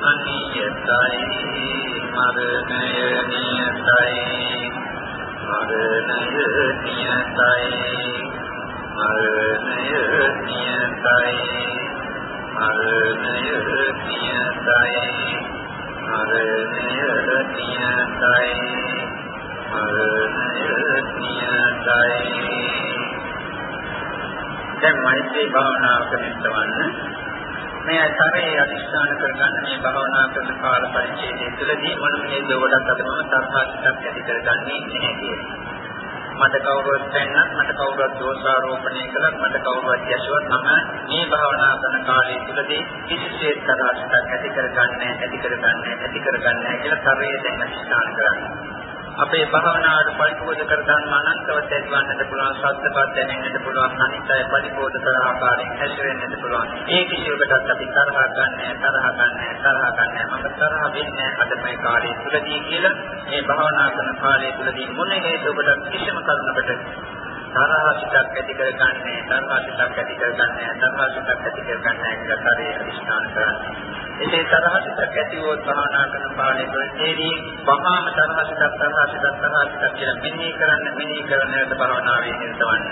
අනියතයි මරණය නියතයි මරණය නියතයි මරණය නියතයි මරණය නියතයි මරණය නියතයි මරණය නියතයි දැන් මෛත්‍රී භාවනාව කරනවන්න මේ තරේ අධිෂ්ඨාන කරගන්න මේ භාවනා කරන කාල පරිච්ඡේදය තුළදී මොනමනේ දොඩක් අද මම තරහාසිතක් ඇති කරගන්නේ නැහැ කියලා. මට කවුරුත් පෙන්නත් මට කවුරුත් දෝෂාරෝපණය කළත් මට කවුරුත් යසුවත් මම මේ භාවනා කරන කාලය තුළදී කිසිසේත් තරහාසිතක් ඇති කරගන්නේ ඇති කරගන්නේ ඇති කරගන්නේ කියලා තරයේ දැන් අධිෂ්ඨාන කරන්නේ. අපේ භාවනාවට පරිපෝෂ කර ගන්න අනන්තවත් ඇතිවන්නට පුළුවන් සත්‍යපත් දැනෙන්නට පුළුවන් අනිත්‍යය පරිපෝෂ කර ආකාරයෙන් හැසිරෙන්නට පුළුවන්. ඒ කිසිවකටත් අපි තරහ ගන්නෑ තරහ ගන්නෑ තරහ ගන්නෑ. මම තරහ වෙන්නේ අද මේ කාලය තුලදී කියලා මේ භාවනා කරන කාලය තුලදී මොන හේතුවකට කිසිම කරුණකට තරහ සිතක් ඇති කරගන්නේ තරහ සිතක් ඇති කරගන්නේ තරහ සිතක් ඇති කරගන්නේ කියලා තරේ අදිස්ථාන කරන්නේ. එසේ තරහසිතක් ඇති වූ භාවනා කරන පාළේ ප්‍රතිදී වහාම තරහසිතක් තරහසිතක් තරහසිතක් කියලා මෙනෙහි කරන්න මෙනෙහි කරන්නට භාවනාවේ නිරතවන්න.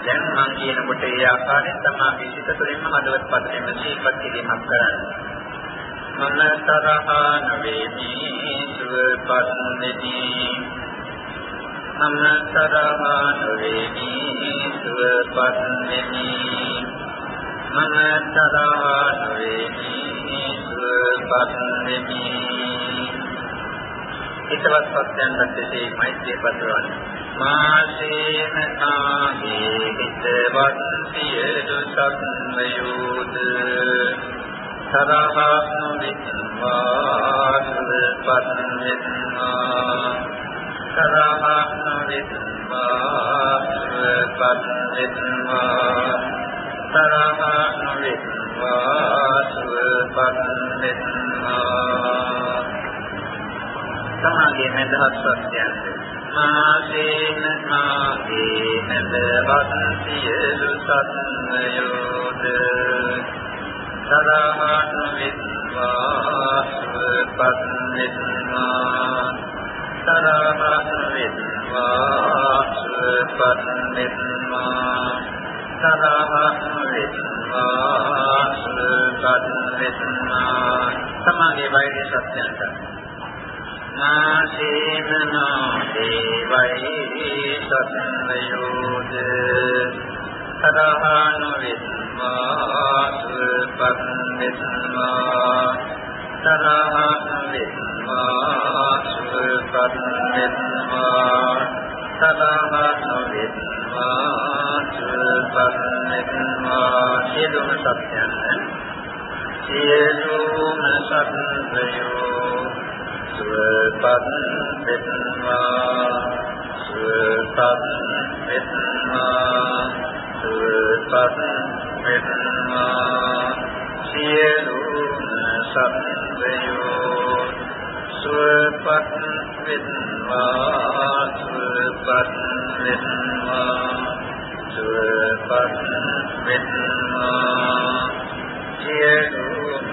දැන් මම කියනකොට ඒ ආකාරයෙන් තමයි විසිත තුළින්ම හදවත් පදයෙන් සීපත් කිරීමක් කරන්නේ. මම තරහ නොවේමි සුවපත් වෙමි. මම තරහ නොවේමි සුවපත් වෙමි. මම තරහා නොවේමි සුවපත් වෙමි ඊටවත් සත්‍යයන්ට දෙසේ මෛත්‍රිය පතරවන්න මාසේන නාගේ හිතවත් සියලු සත්වයෝද. තරහා නොවෙත්වා සුවපත් වෙත්වා තරහා නොවෙත්වා සුවපත් වෙත්වා තරහ නොවෙත්වා සුවපත් වෙත්වා සමාගයේ මඳහත් සත්‍යයන් මාසේන මාගේ නදවත් සියලු සත්වයෝද තරහ නොවෙත්වා සුවපත් වෙත්වා තරහ නොවෙත්වා සුවපත් වෙත්වා තරහක් වෙත්වා සුපත් වෙත්වා සමාගේ වෛද්‍ය සත්‍යන්ත නාසේනෝ දේවයි සත්වයෝද තරහන වෙත්වා සුපත් වෙත්වා තරහන වෙත්වා සුපත් වෙත්වා තරහන වෙත්වා සුපත්ත්වා සියලුම සත්‍යයන් සියලුම සත්‍යයෝ සුපත් වෙත්වා සුපත් වෙත්වා සුපත් වෙත්වා සියලුම සත්‍යයෝ සුපත් වෙත්වා සුපත් වෙත්වා සුවපත් වෙත්වා සියලුම